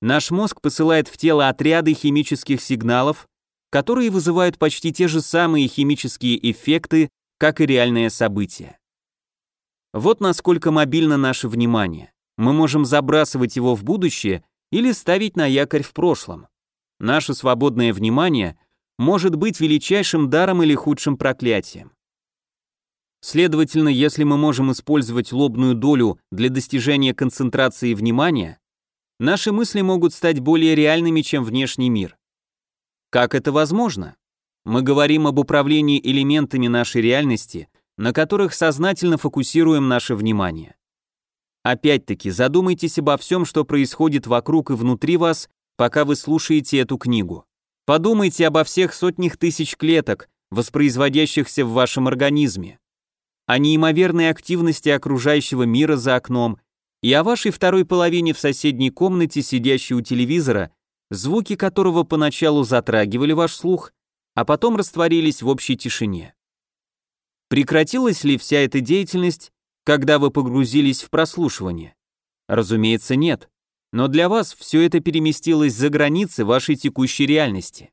[SPEAKER 1] наш мозг посылает в тело отряды химических сигналов, которые вызывают почти те же самые химические эффекты, как и реальное событие. Вот насколько мобильно наше внимание. Мы можем забрасывать его в будущее или ставить на якорь в прошлом. Наше свободное внимание может быть величайшим даром или худшим проклятием. Следовательно, если мы можем использовать лобную долю для достижения концентрации внимания, наши мысли могут стать более реальными, чем внешний мир. Как это возможно? Мы говорим об управлении элементами нашей реальности, на которых сознательно фокусируем наше внимание. Опять-таки, задумайтесь обо всем, что происходит вокруг и внутри вас, пока вы слушаете эту книгу. Подумайте обо всех сотнях тысяч клеток, воспроизводящихся в вашем организме, о неимоверной активности окружающего мира за окном и о вашей второй половине в соседней комнате, сидящей у телевизора, звуки которого поначалу затрагивали ваш слух, а потом растворились в общей тишине. Прекратилась ли вся эта деятельность, когда вы погрузились в прослушивание? Разумеется, нет. Но для вас все это переместилось за границы вашей текущей реальности.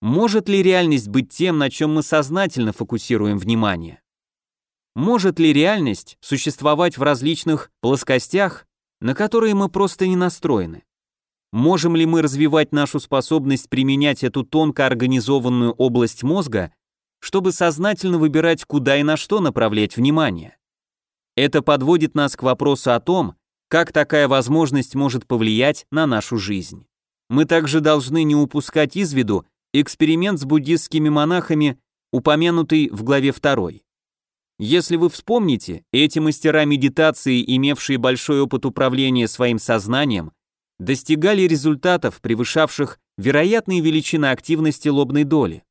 [SPEAKER 1] Может ли реальность быть тем, на чем мы сознательно фокусируем внимание? Может ли реальность существовать в различных плоскостях, на которые мы просто не настроены? Можем ли мы развивать нашу способность применять эту тонко организованную область мозга, чтобы сознательно выбирать, куда и на что направлять внимание? Это подводит нас к вопросу о том, как такая возможность может повлиять на нашу жизнь. Мы также должны не упускать из виду эксперимент с буддистскими монахами, упомянутый в главе 2. Если вы вспомните, эти мастера медитации, имевшие большой опыт управления своим сознанием, достигали результатов, превышавших вероятные величины активности лобной доли.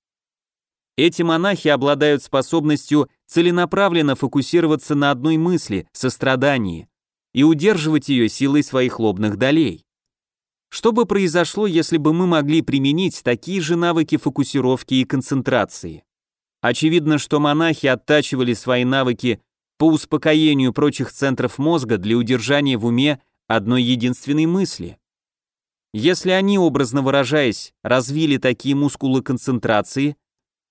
[SPEAKER 1] Эти монахи обладают способностью целенаправленно фокусироваться на одной мысли – сострадании – и удерживать ее силой своих лобных долей. Что бы произошло, если бы мы могли применить такие же навыки фокусировки и концентрации? Очевидно, что монахи оттачивали свои навыки по успокоению прочих центров мозга для удержания в уме одной единственной мысли. Если они, образно выражаясь, развили такие мускулы концентрации,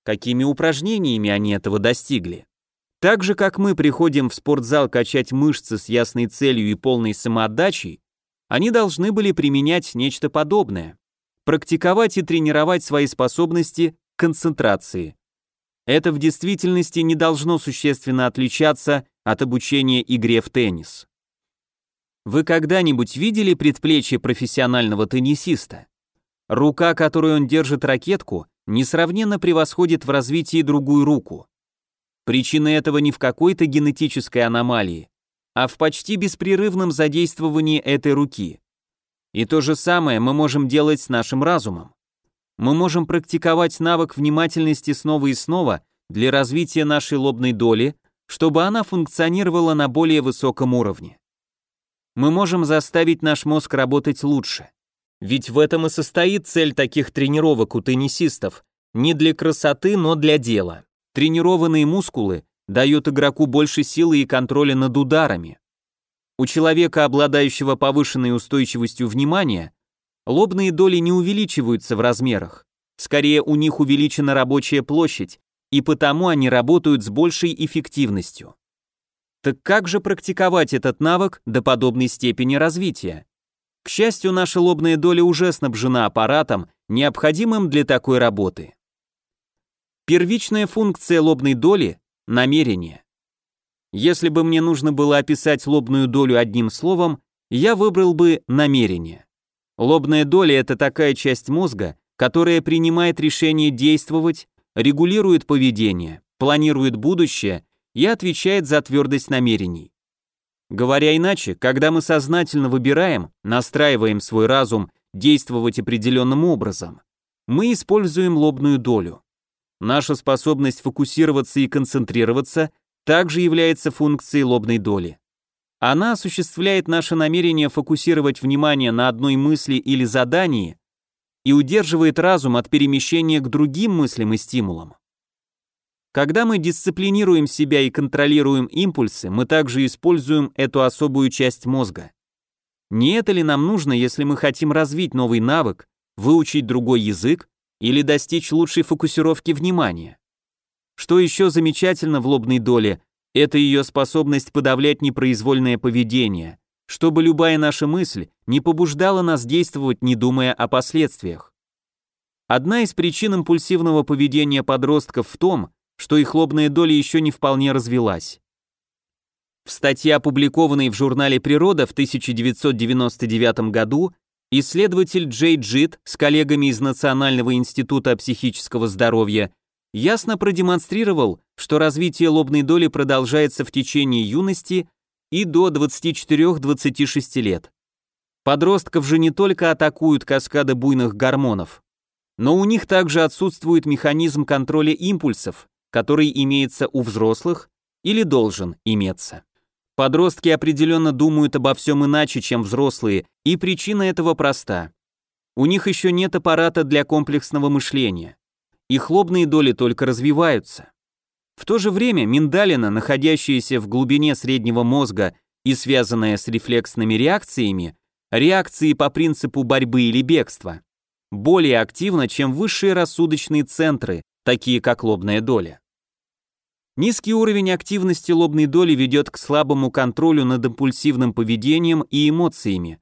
[SPEAKER 1] какими упражнениями они этого достигли? Так же, как мы приходим в спортзал качать мышцы с ясной целью и полной самоотдачей, они должны были применять нечто подобное, практиковать и тренировать свои способности к концентрации. Это в действительности не должно существенно отличаться от обучения игре в теннис. Вы когда-нибудь видели предплечье профессионального теннисиста? Рука, которой он держит ракетку, несравненно превосходит в развитии другую руку. Причина этого не в какой-то генетической аномалии, а в почти беспрерывном задействовании этой руки. И то же самое мы можем делать с нашим разумом. Мы можем практиковать навык внимательности снова и снова для развития нашей лобной доли, чтобы она функционировала на более высоком уровне мы можем заставить наш мозг работать лучше. Ведь в этом и состоит цель таких тренировок у теннисистов. Не для красоты, но для дела. Тренированные мускулы дают игроку больше силы и контроля над ударами. У человека, обладающего повышенной устойчивостью внимания, лобные доли не увеличиваются в размерах. Скорее, у них увеличена рабочая площадь, и потому они работают с большей эффективностью. Так как же практиковать этот навык до подобной степени развития? К счастью, наша лобная доля уже снабжена аппаратом, необходимым для такой работы. Первичная функция лобной доли – намерение. Если бы мне нужно было описать лобную долю одним словом, я выбрал бы намерение. Лобная доля – это такая часть мозга, которая принимает решение действовать, регулирует поведение, планирует будущее и отвечает за твердость намерений. Говоря иначе, когда мы сознательно выбираем, настраиваем свой разум действовать определенным образом, мы используем лобную долю. Наша способность фокусироваться и концентрироваться также является функцией лобной доли. Она осуществляет наше намерение фокусировать внимание на одной мысли или задании и удерживает разум от перемещения к другим мыслям и стимулам. Когда мы дисциплинируем себя и контролируем импульсы, мы также используем эту особую часть мозга. Не это ли нам нужно, если мы хотим развить новый навык, выучить другой язык или достичь лучшей фокусировки внимания? Что еще замечательно в лобной доле, это ее способность подавлять непроизвольное поведение, чтобы любая наша мысль не побуждала нас действовать, не думая о последствиях. Одна из причин импульсивного поведения подростков в том, что их лобная доля еще не вполне развелась. В статье, опубликованной в журнале «Природа» в 1999 году, исследователь Джей Джит с коллегами из Национального института психического здоровья ясно продемонстрировал, что развитие лобной доли продолжается в течение юности и до 24-26 лет. Подростков же не только атакуют каскады буйных гормонов, но у них также отсутствует механизм контроля импульсов, который имеется у взрослых или должен иметься. Подростки определенно думают обо всем иначе, чем взрослые, и причина этого проста. У них еще нет аппарата для комплексного мышления. Их лобные доли только развиваются. В то же время миндалина, находящаяся в глубине среднего мозга и связанная с рефлексными реакциями, реакции по принципу борьбы или бегства, более активна, чем высшие рассудочные центры, такие как лобная доля. Низкий уровень активности лобной доли ведет к слабому контролю над импульсивным поведением и эмоциями,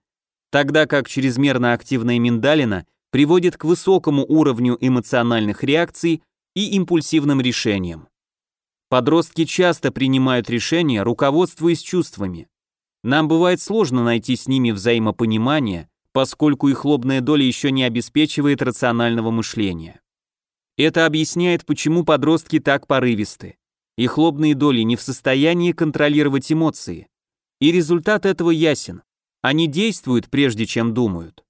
[SPEAKER 1] тогда как чрезмерно активная миндалина приводит к высокому уровню эмоциональных реакций и импульсивным решениям. Подростки часто принимают решения, руководствуясь чувствами. Нам бывает сложно найти с ними взаимопонимание, поскольку их лобная доля еще не обеспечивает рационального мышления. Это объясняет, почему подростки так порывисты и хлопные доли не в состоянии контролировать эмоции. И результат этого ясен. Они действуют, прежде чем думают.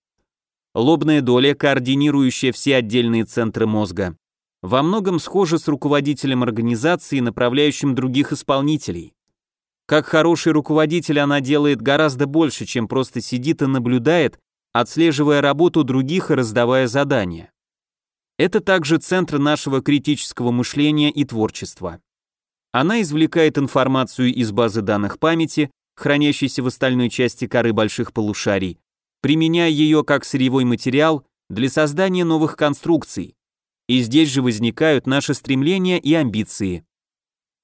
[SPEAKER 1] Лобная доля, координирующая все отдельные центры мозга, во многом схожа с руководителем организации, направляющим других исполнителей. Как хороший руководитель она делает гораздо больше, чем просто сидит и наблюдает, отслеживая работу других и раздавая задания. Это также центр нашего критического мышления и творчества. Она извлекает информацию из базы данных памяти, хранящейся в остальной части коры больших полушарий, применяя ее как сырьевой материал для создания новых конструкций. И здесь же возникают наши стремления и амбиции.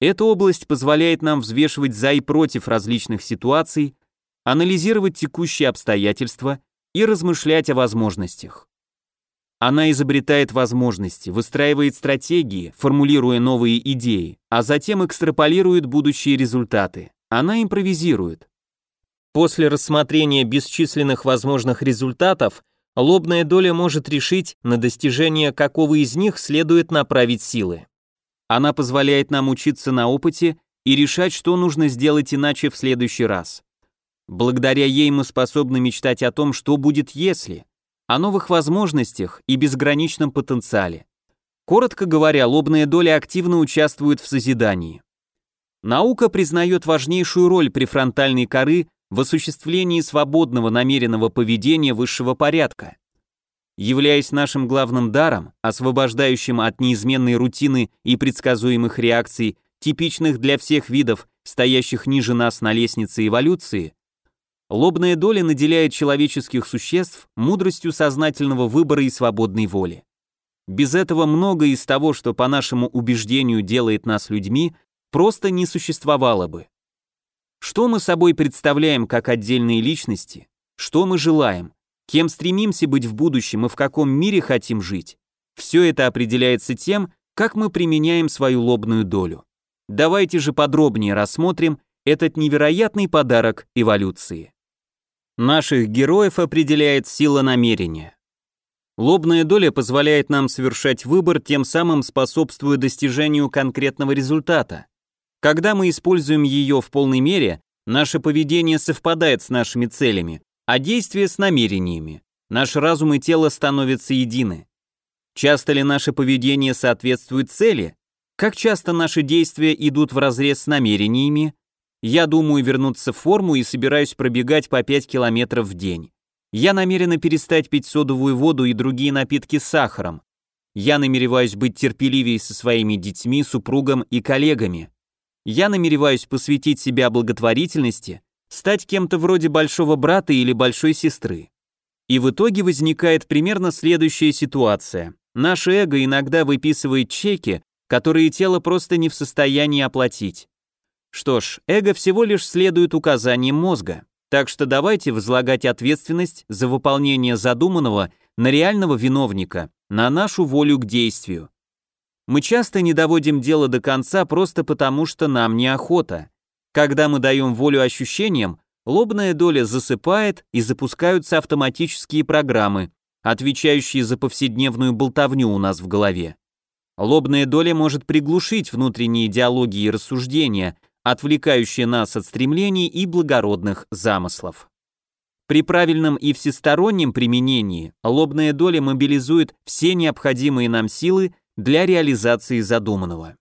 [SPEAKER 1] Эта область позволяет нам взвешивать за и против различных ситуаций, анализировать текущие обстоятельства и размышлять о возможностях. Она изобретает возможности, выстраивает стратегии, формулируя новые идеи, а затем экстраполирует будущие результаты. Она импровизирует. После рассмотрения бесчисленных возможных результатов, лобная доля может решить, на достижение какого из них следует направить силы. Она позволяет нам учиться на опыте и решать, что нужно сделать иначе в следующий раз. Благодаря ей мы способны мечтать о том, что будет если, о новых возможностях и безграничном потенциале. Коротко говоря, лобная доля активно участвует в созидании. Наука признает важнейшую роль префронтальной коры в осуществлении свободного намеренного поведения высшего порядка. Являясь нашим главным даром, освобождающим от неизменной рутины и предсказуемых реакций, типичных для всех видов, стоящих ниже нас на лестнице эволюции, Лобная доля наделяет человеческих существ мудростью сознательного выбора и свободной воли. Без этого многое из того, что по нашему убеждению делает нас людьми, просто не существовало бы. Что мы собой представляем как отдельные личности? Что мы желаем? Кем стремимся быть в будущем и в каком мире хотим жить? Все это определяется тем, как мы применяем свою лобную долю. Давайте же подробнее рассмотрим этот невероятный подарок эволюции. Наших героев определяет сила намерения. Лобная доля позволяет нам совершать выбор, тем самым способствуя достижению конкретного результата. Когда мы используем ее в полной мере, наше поведение совпадает с нашими целями, а действия с намерениями. Наш разум и тело становятся едины. Часто ли наше поведение соответствует цели? Как часто наши действия идут вразрез с намерениями? Я думаю вернуться в форму и собираюсь пробегать по 5 километров в день. Я намерена перестать пить содовую воду и другие напитки с сахаром. Я намереваюсь быть терпеливее со своими детьми, супругом и коллегами. Я намереваюсь посвятить себя благотворительности, стать кем-то вроде большого брата или большой сестры. И в итоге возникает примерно следующая ситуация. Наше эго иногда выписывает чеки, которые тело просто не в состоянии оплатить. Что ж, эго всего лишь следует указаниям мозга, так что давайте возлагать ответственность за выполнение задуманного на реального виновника, на нашу волю к действию. Мы часто не доводим дело до конца просто потому, что нам неохота. Когда мы даем волю ощущениям, лобная доля засыпает и запускаются автоматические программы, отвечающие за повседневную болтовню у нас в голове. Лобная доля может приглушить внутренние диалоги и рассуждения, отвлекающее нас от стремлений и благородных замыслов. При правильном и всестороннем применении лобная доля мобилизует все необходимые нам силы для реализации задуманного.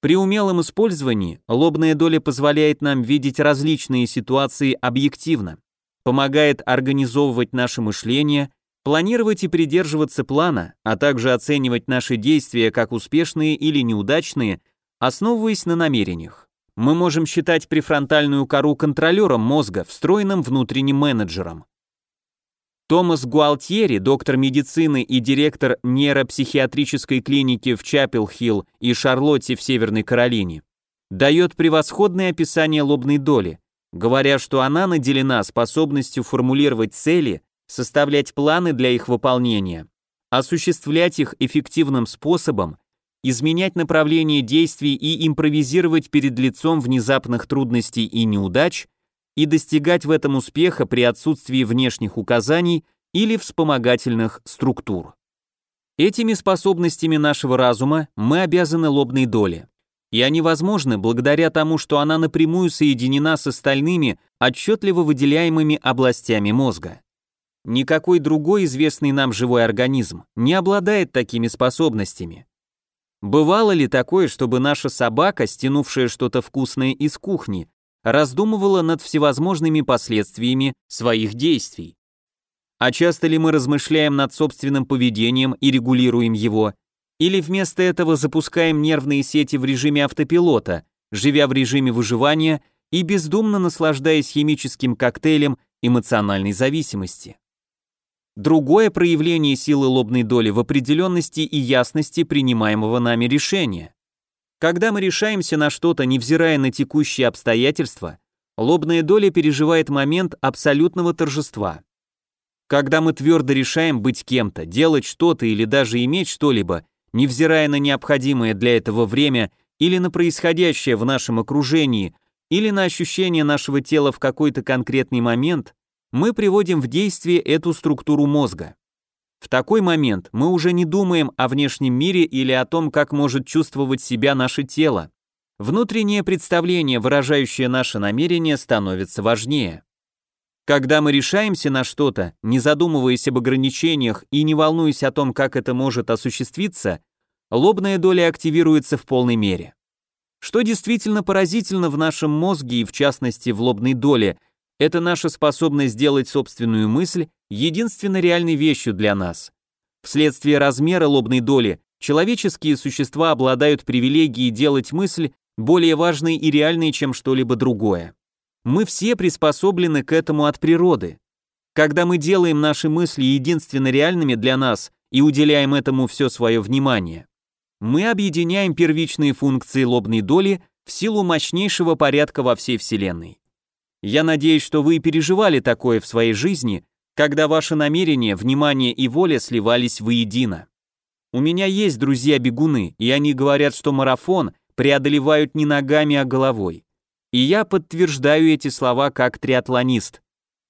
[SPEAKER 1] При умелом использовании лобная доля позволяет нам видеть различные ситуации объективно, помогает организовывать наше мышление, планировать и придерживаться плана, а также оценивать наши действия как успешные или неудачные Основываясь на намерениях, мы можем считать префронтальную кору контролером мозга, встроенным внутренним менеджером. Томас Гуалтьери, доктор медицины и директор нейропсихиатрической клиники в Чапел-Хилл и Шарлотте в Северной Каролине, дает превосходное описание лобной доли, говоря, что она наделена способностью формулировать цели, составлять планы для их выполнения, осуществлять их эффективным способом изменять направление действий и импровизировать перед лицом внезапных трудностей и неудач, и достигать в этом успеха при отсутствии внешних указаний или вспомогательных структур. Этими способностями нашего разума мы обязаны лобной доле. И они возможны благодаря тому, что она напрямую соединена с остальными, отчетливо выделяемыми областями мозга. Никакой другой известный нам живой организм не обладает такими способностями. Бывало ли такое, чтобы наша собака, стянувшая что-то вкусное из кухни, раздумывала над всевозможными последствиями своих действий? А часто ли мы размышляем над собственным поведением и регулируем его? Или вместо этого запускаем нервные сети в режиме автопилота, живя в режиме выживания и бездумно наслаждаясь химическим коктейлем эмоциональной зависимости? Другое проявление силы лобной доли в определенности и ясности принимаемого нами решения. Когда мы решаемся на что-то, невзирая на текущие обстоятельства, лобная доля переживает момент абсолютного торжества. Когда мы твердо решаем быть кем-то, делать что-то или даже иметь что-либо, невзирая на необходимое для этого время или на происходящее в нашем окружении, или на ощущение нашего тела в какой-то конкретный момент, мы приводим в действие эту структуру мозга. В такой момент мы уже не думаем о внешнем мире или о том, как может чувствовать себя наше тело. Внутреннее представление, выражающее наше намерение, становится важнее. Когда мы решаемся на что-то, не задумываясь об ограничениях и не волнуясь о том, как это может осуществиться, лобная доля активируется в полной мере. Что действительно поразительно в нашем мозге и в частности в лобной доле – это наша способность сделать собственную мысль единственной реальной вещью для нас. Вследствие размера лобной доли человеческие существа обладают привилегией делать мысль более важной и реальной, чем что-либо другое. Мы все приспособлены к этому от природы. Когда мы делаем наши мысли единственно реальными для нас и уделяем этому все свое внимание, мы объединяем первичные функции лобной доли в силу мощнейшего порядка во всей Вселенной. Я надеюсь, что вы переживали такое в своей жизни, когда ваши намерения, внимание и воля сливались воедино. У меня есть друзья-бегуны, и они говорят, что марафон преодолевают не ногами, а головой. И я подтверждаю эти слова как триатлонист.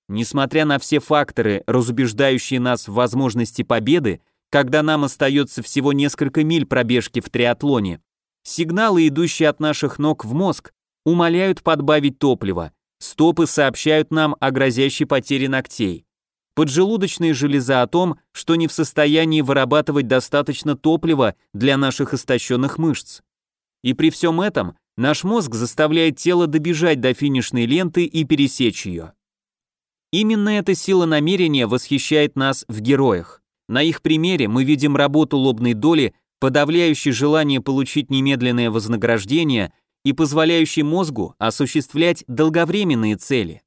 [SPEAKER 1] Несмотря на все факторы, разубеждающие нас в возможности победы, когда нам остается всего несколько миль пробежки в триатлоне, сигналы, идущие от наших ног в мозг, умоляют подбавить топлива, Стопы сообщают нам о грозящей потере ногтей. Поджелудочная железа о том, что не в состоянии вырабатывать достаточно топлива для наших истощенных мышц. И при всем этом наш мозг заставляет тело добежать до финишной ленты и пересечь ее. Именно эта сила намерения восхищает нас в героях. На их примере мы видим работу лобной доли, подавляющей желание получить немедленное вознаграждение и позволяющий мозгу осуществлять долговременные цели.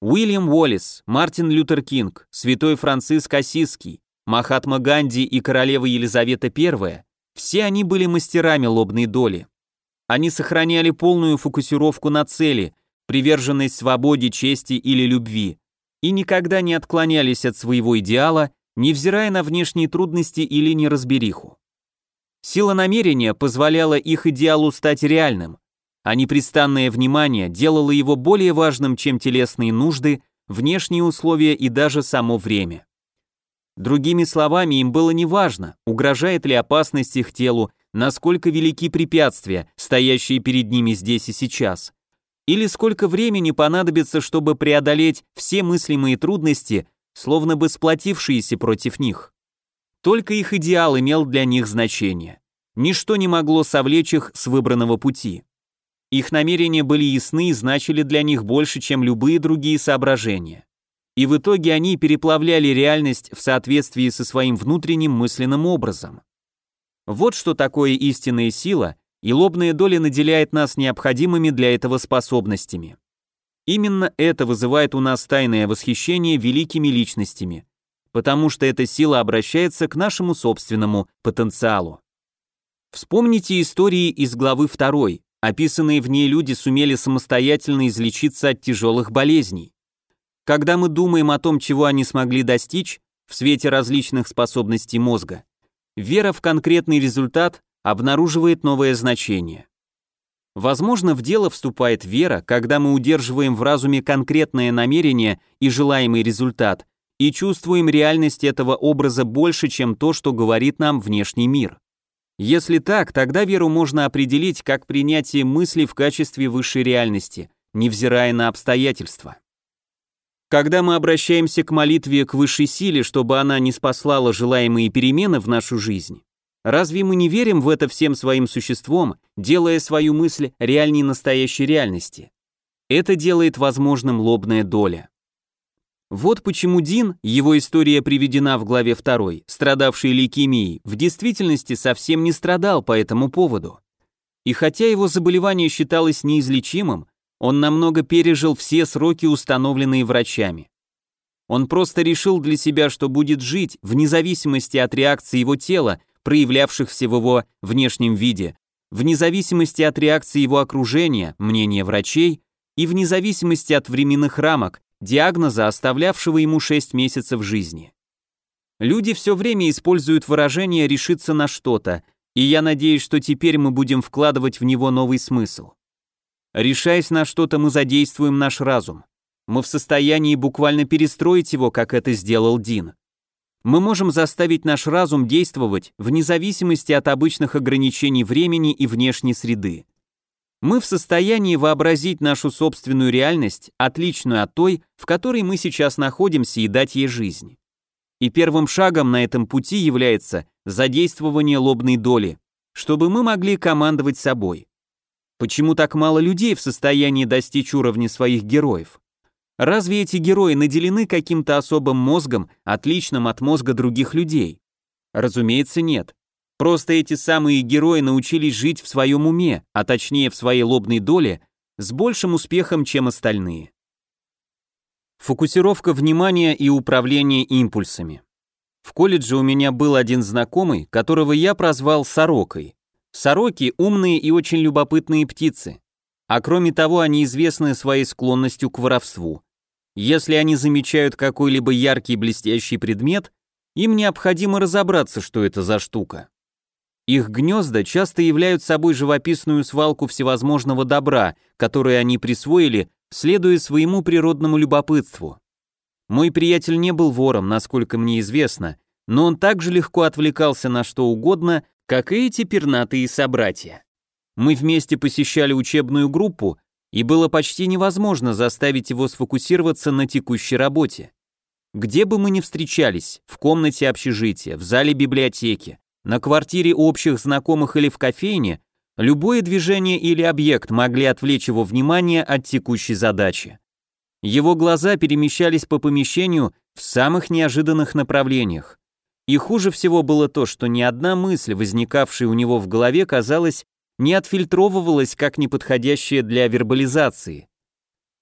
[SPEAKER 1] Уильям Уоллес, Мартин Лютер Кинг, Святой Франциск Осиский, Махатма Ганди и королева Елизавета I – все они были мастерами лобной доли. Они сохраняли полную фокусировку на цели, приверженность свободе, чести или любви, и никогда не отклонялись от своего идеала, невзирая на внешние трудности или неразбериху. Сила намерения позволяла их идеалу стать реальным, а непрестанное внимание делало его более важным, чем телесные нужды, внешние условия и даже само время. Другими словами, им было неважно, угрожает ли опасность их телу, насколько велики препятствия, стоящие перед ними здесь и сейчас, или сколько времени понадобится, чтобы преодолеть все мыслимые трудности, словно бы сплотившиеся против них. Только их идеал имел для них значение. Ничто не могло совлечь их с выбранного пути. Их намерения были ясны и значили для них больше, чем любые другие соображения. И в итоге они переплавляли реальность в соответствии со своим внутренним мысленным образом. Вот что такое истинная сила, и лобная доля наделяет нас необходимыми для этого способностями. Именно это вызывает у нас тайное восхищение великими личностями, потому что эта сила обращается к нашему собственному потенциалу. Вспомните истории из главы 2. Описанные в ней люди сумели самостоятельно излечиться от тяжелых болезней. Когда мы думаем о том, чего они смогли достичь в свете различных способностей мозга, вера в конкретный результат обнаруживает новое значение. Возможно, в дело вступает вера, когда мы удерживаем в разуме конкретное намерение и желаемый результат, и чувствуем реальность этого образа больше, чем то, что говорит нам внешний мир. Если так, тогда веру можно определить как принятие мысли в качестве высшей реальности, невзирая на обстоятельства. Когда мы обращаемся к молитве к высшей силе, чтобы она не спаслала желаемые перемены в нашу жизнь, разве мы не верим в это всем своим существом, делая свою мысль реальней настоящей реальности? Это делает возможным лобная доля. Вот почему Дин, его история приведена в главе 2, страдавший лейкемией, в действительности совсем не страдал по этому поводу. И хотя его заболевание считалось неизлечимым, он намного пережил все сроки, установленные врачами. Он просто решил для себя, что будет жить, вне зависимости от реакции его тела, проявлявшихся в его внешнем виде, вне зависимости от реакции его окружения, мнения врачей и вне зависимости от временных рамок, диагноза, оставлявшего ему 6 месяцев жизни. Люди все время используют выражение «решиться на что-то», и я надеюсь, что теперь мы будем вкладывать в него новый смысл. Решаясь на что-то, мы задействуем наш разум. Мы в состоянии буквально перестроить его, как это сделал Дин. Мы можем заставить наш разум действовать вне зависимости от обычных ограничений времени и внешней среды мы в состоянии вообразить нашу собственную реальность, отличную от той, в которой мы сейчас находимся, и дать ей жизнь. И первым шагом на этом пути является задействование лобной доли, чтобы мы могли командовать собой. Почему так мало людей в состоянии достичь уровня своих героев? Разве эти герои наделены каким-то особым мозгом, отличным от мозга других людей? Разумеется, нет. Просто эти самые герои научились жить в своем уме, а точнее в своей лобной доле, с большим успехом, чем остальные. Фокусировка внимания и управление импульсами. В колледже у меня был один знакомый, которого я прозвал «сорокой». Сороки – умные и очень любопытные птицы. А кроме того, они известны своей склонностью к воровству. Если они замечают какой-либо яркий блестящий предмет, им необходимо разобраться, что это за штука. Их гнезда часто являются собой живописную свалку всевозможного добра, которое они присвоили, следуя своему природному любопытству. Мой приятель не был вором, насколько мне известно, но он так же легко отвлекался на что угодно, как и эти пернатые собратья. Мы вместе посещали учебную группу, и было почти невозможно заставить его сфокусироваться на текущей работе. Где бы мы ни встречались, в комнате общежития, в зале библиотеки, на квартире общих знакомых или в кофейне любое движение или объект могли отвлечь его внимание от текущей задачи. Его глаза перемещались по помещению в самых неожиданных направлениях. И хуже всего было то, что ни одна мысль, возникавшая у него в голове, казалось, не отфильтровывалась как неподходящая для вербализации.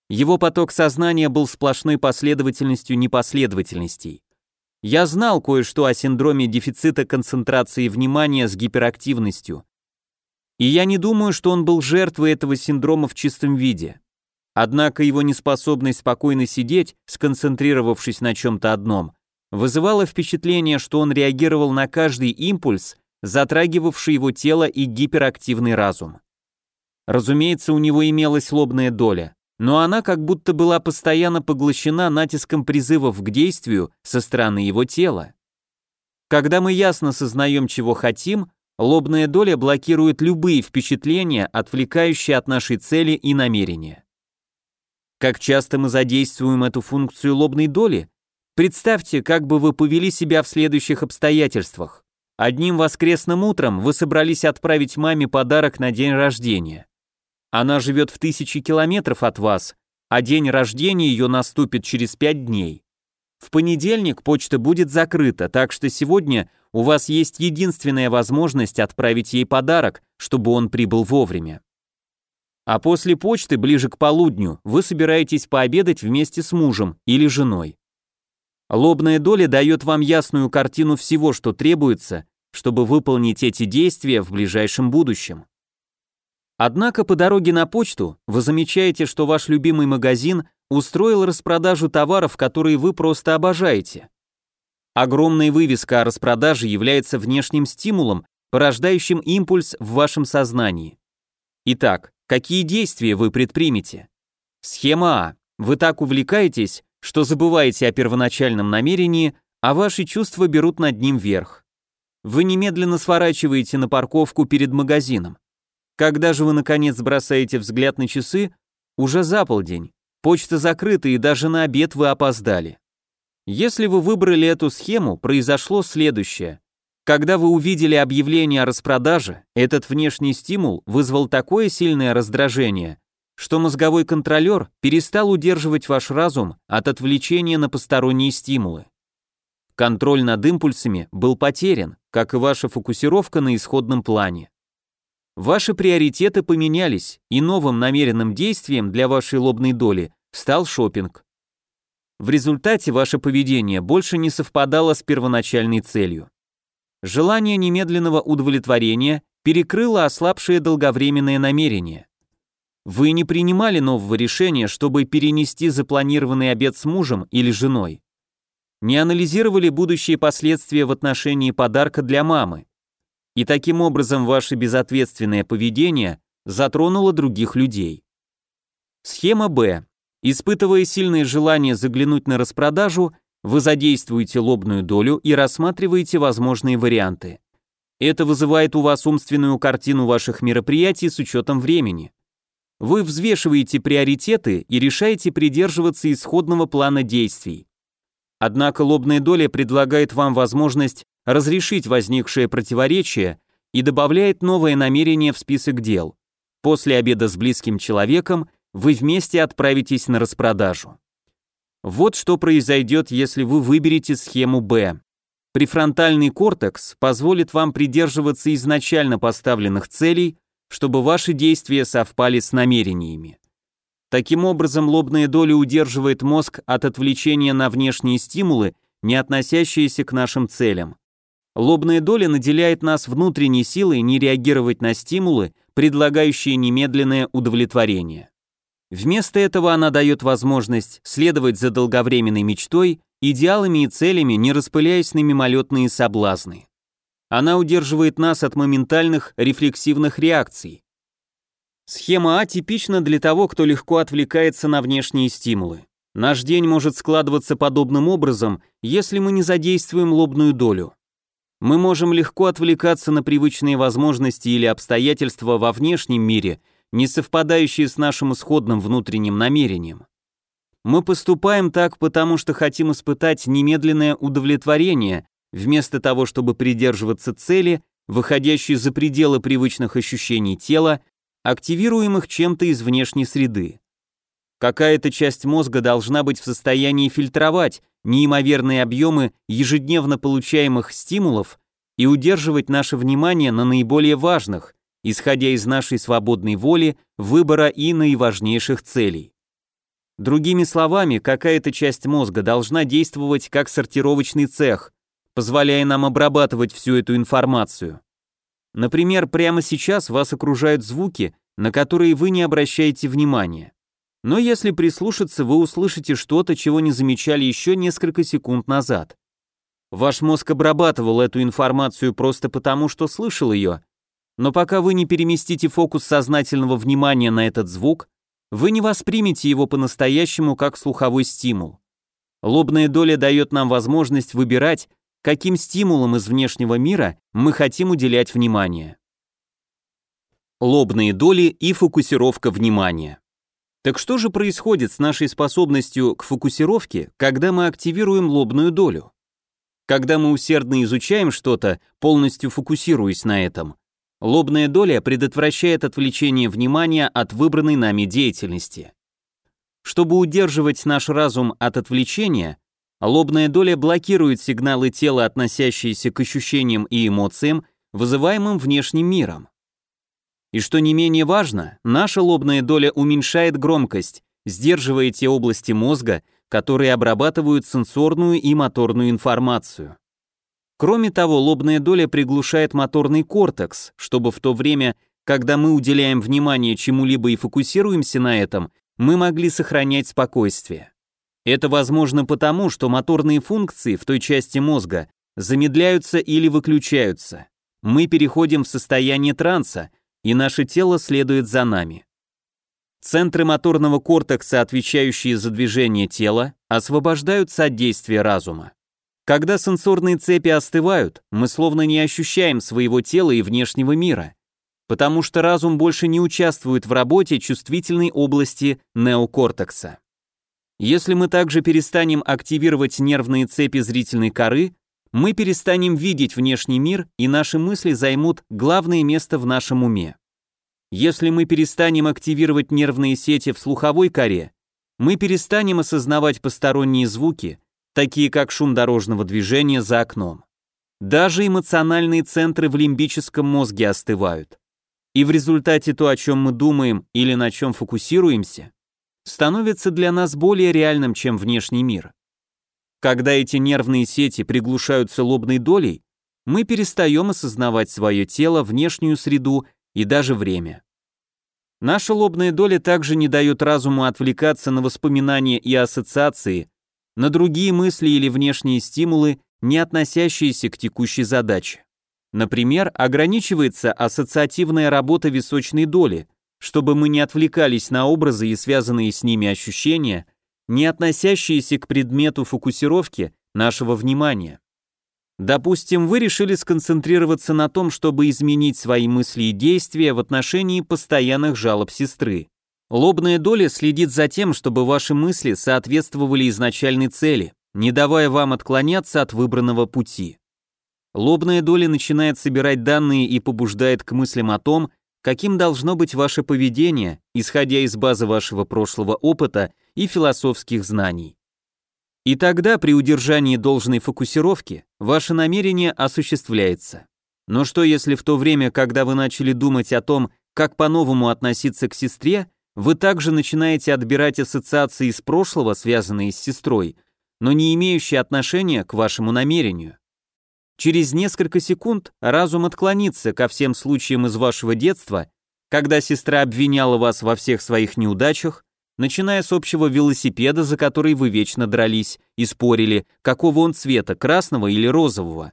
[SPEAKER 1] Его поток сознания был сплошной последовательностью непоследовательностей. Я знал кое-что о синдроме дефицита концентрации внимания с гиперактивностью. И я не думаю, что он был жертвой этого синдрома в чистом виде. Однако его неспособность спокойно сидеть, сконцентрировавшись на чем-то одном, вызывала впечатление, что он реагировал на каждый импульс, затрагивавший его тело и гиперактивный разум. Разумеется, у него имелась лобная доля но она как будто была постоянно поглощена натиском призывов к действию со стороны его тела. Когда мы ясно сознаем, чего хотим, лобная доля блокирует любые впечатления, отвлекающие от нашей цели и намерения. Как часто мы задействуем эту функцию лобной доли? Представьте, как бы вы повели себя в следующих обстоятельствах. Одним воскресным утром вы собрались отправить маме подарок на день рождения. Она живет в тысячи километров от вас, а день рождения ее наступит через пять дней. В понедельник почта будет закрыта, так что сегодня у вас есть единственная возможность отправить ей подарок, чтобы он прибыл вовремя. А после почты, ближе к полудню, вы собираетесь пообедать вместе с мужем или женой. Лобная доля дает вам ясную картину всего, что требуется, чтобы выполнить эти действия в ближайшем будущем. Однако по дороге на почту вы замечаете, что ваш любимый магазин устроил распродажу товаров, которые вы просто обожаете. Огромная вывеска о распродаже является внешним стимулом, порождающим импульс в вашем сознании. Итак, какие действия вы предпримете? Схема А. Вы так увлекаетесь, что забываете о первоначальном намерении, а ваши чувства берут над ним верх. Вы немедленно сворачиваете на парковку перед магазином. Когда же вы, наконец, бросаете взгляд на часы, уже за полдень, почта закрыта и даже на обед вы опоздали. Если вы выбрали эту схему, произошло следующее. Когда вы увидели объявление о распродаже, этот внешний стимул вызвал такое сильное раздражение, что мозговой контролер перестал удерживать ваш разум от отвлечения на посторонние стимулы. Контроль над импульсами был потерян, как и ваша фокусировка на исходном плане. Ваши приоритеты поменялись, и новым намеренным действием для вашей лобной доли стал шопинг. В результате ваше поведение больше не совпадало с первоначальной целью. Желание немедленного удовлетворения перекрыло ослабшее долговременное намерение. Вы не принимали нового решения, чтобы перенести запланированный обед с мужем или женой. Не анализировали будущие последствия в отношении подарка для мамы. И таким образом ваше безответственное поведение затронуло других людей. Схема Б. Испытывая сильное желание заглянуть на распродажу, вы задействуете лобную долю и рассматриваете возможные варианты. Это вызывает у вас умственную картину ваших мероприятий с учетом времени. Вы взвешиваете приоритеты и решаете придерживаться исходного плана действий. Однако лобная доля предлагает вам возможность разрешить возникшее противоречие и добавляет новое намерение в список дел. После обеда с близким человеком вы вместе отправитесь на распродажу. Вот что произойдет, если вы выберете схему Б. Префронтальный кортекс позволит вам придерживаться изначально поставленных целей, чтобы ваши действия совпали с намерениями. Таким образом, лобная доля удерживает мозг от отвлечения на внешние стимулы, не относящиеся к нашим целям. Лобная доля наделяет нас внутренней силой не реагировать на стимулы, предлагающие немедленное удовлетворение. Вместо этого она дает возможность следовать за долговременной мечтой, идеалами и целями, не распыляясь на мимолетные соблазны. Она удерживает нас от моментальных рефлексивных реакций. Схема А типична для того, кто легко отвлекается на внешние стимулы. Наш день может складываться подобным образом, если мы не задействуем лобную долю мы можем легко отвлекаться на привычные возможности или обстоятельства во внешнем мире, не совпадающие с нашим исходным внутренним намерением. Мы поступаем так, потому что хотим испытать немедленное удовлетворение, вместо того, чтобы придерживаться цели, выходящей за пределы привычных ощущений тела, активируемых чем-то из внешней среды. Какая-то часть мозга должна быть в состоянии фильтровать неимоверные объемы ежедневно получаемых стимулов и удерживать наше внимание на наиболее важных, исходя из нашей свободной воли, выбора и наиважнейших целей. Другими словами, какая-то часть мозга должна действовать как сортировочный цех, позволяя нам обрабатывать всю эту информацию. Например, прямо сейчас вас окружают звуки, на которые вы не обращаете внимания. Но если прислушаться, вы услышите что-то, чего не замечали еще несколько секунд назад. Ваш мозг обрабатывал эту информацию просто потому, что слышал ее. Но пока вы не переместите фокус сознательного внимания на этот звук, вы не воспримете его по-настоящему как слуховой стимул. Лобная доля дает нам возможность выбирать, каким стимулом из внешнего мира мы хотим уделять внимание. Лобные доли и фокусировка внимания. Так что же происходит с нашей способностью к фокусировке, когда мы активируем лобную долю? Когда мы усердно изучаем что-то, полностью фокусируясь на этом, лобная доля предотвращает отвлечение внимания от выбранной нами деятельности. Чтобы удерживать наш разум от отвлечения, лобная доля блокирует сигналы тела, относящиеся к ощущениям и эмоциям, вызываемым внешним миром. И что не менее важно, наша лобная доля уменьшает громкость, сдерживая те области мозга, которые обрабатывают сенсорную и моторную информацию. Кроме того, лобная доля приглушает моторный кортекс, чтобы в то время, когда мы уделяем внимание чему-либо и фокусируемся на этом, мы могли сохранять спокойствие. Это возможно потому, что моторные функции в той части мозга замедляются или выключаются. Мы переходим в состояние транса, и наше тело следует за нами. Центры моторного кортекса, отвечающие за движение тела, освобождаются от действия разума. Когда сенсорные цепи остывают, мы словно не ощущаем своего тела и внешнего мира, потому что разум больше не участвует в работе чувствительной области неокортекса. Если мы также перестанем активировать нервные цепи зрительной коры, мы перестанем видеть внешний мир, и наши мысли займут главное место в нашем уме. Если мы перестанем активировать нервные сети в слуховой коре, мы перестанем осознавать посторонние звуки, такие как шум дорожного движения за окном. Даже эмоциональные центры в лимбическом мозге остывают. И в результате то, о чем мы думаем или на чем фокусируемся, становится для нас более реальным, чем внешний мир. Когда эти нервные сети приглушаются лобной долей, мы перестаем осознавать свое тело, внешнюю среду и даже время. Наша лобная доля также не дает разуму отвлекаться на воспоминания и ассоциации, на другие мысли или внешние стимулы, не относящиеся к текущей задаче. Например, ограничивается ассоциативная работа височной доли, чтобы мы не отвлекались на образы и связанные с ними ощущения – не относящиеся к предмету фокусировки нашего внимания. Допустим, вы решили сконцентрироваться на том, чтобы изменить свои мысли и действия в отношении постоянных жалоб сестры. Лобная доля следит за тем, чтобы ваши мысли соответствовали изначальной цели, не давая вам отклоняться от выбранного пути. Лобная доля начинает собирать данные и побуждает к мыслям о том, каким должно быть ваше поведение, исходя из базы вашего прошлого опыта и философских знаний. И тогда при удержании должной фокусировки ваше намерение осуществляется. Но что если в то время, когда вы начали думать о том, как по-новому относиться к сестре, вы также начинаете отбирать ассоциации из прошлого, связанные с сестрой, но не имеющие отношения к вашему намерению? Через несколько секунд разум отклонится ко всем случаям из вашего детства, когда сестра обвиняла вас во всех своих неудачах, начиная с общего велосипеда, за который вы вечно дрались и спорили, какого он цвета, красного или розового.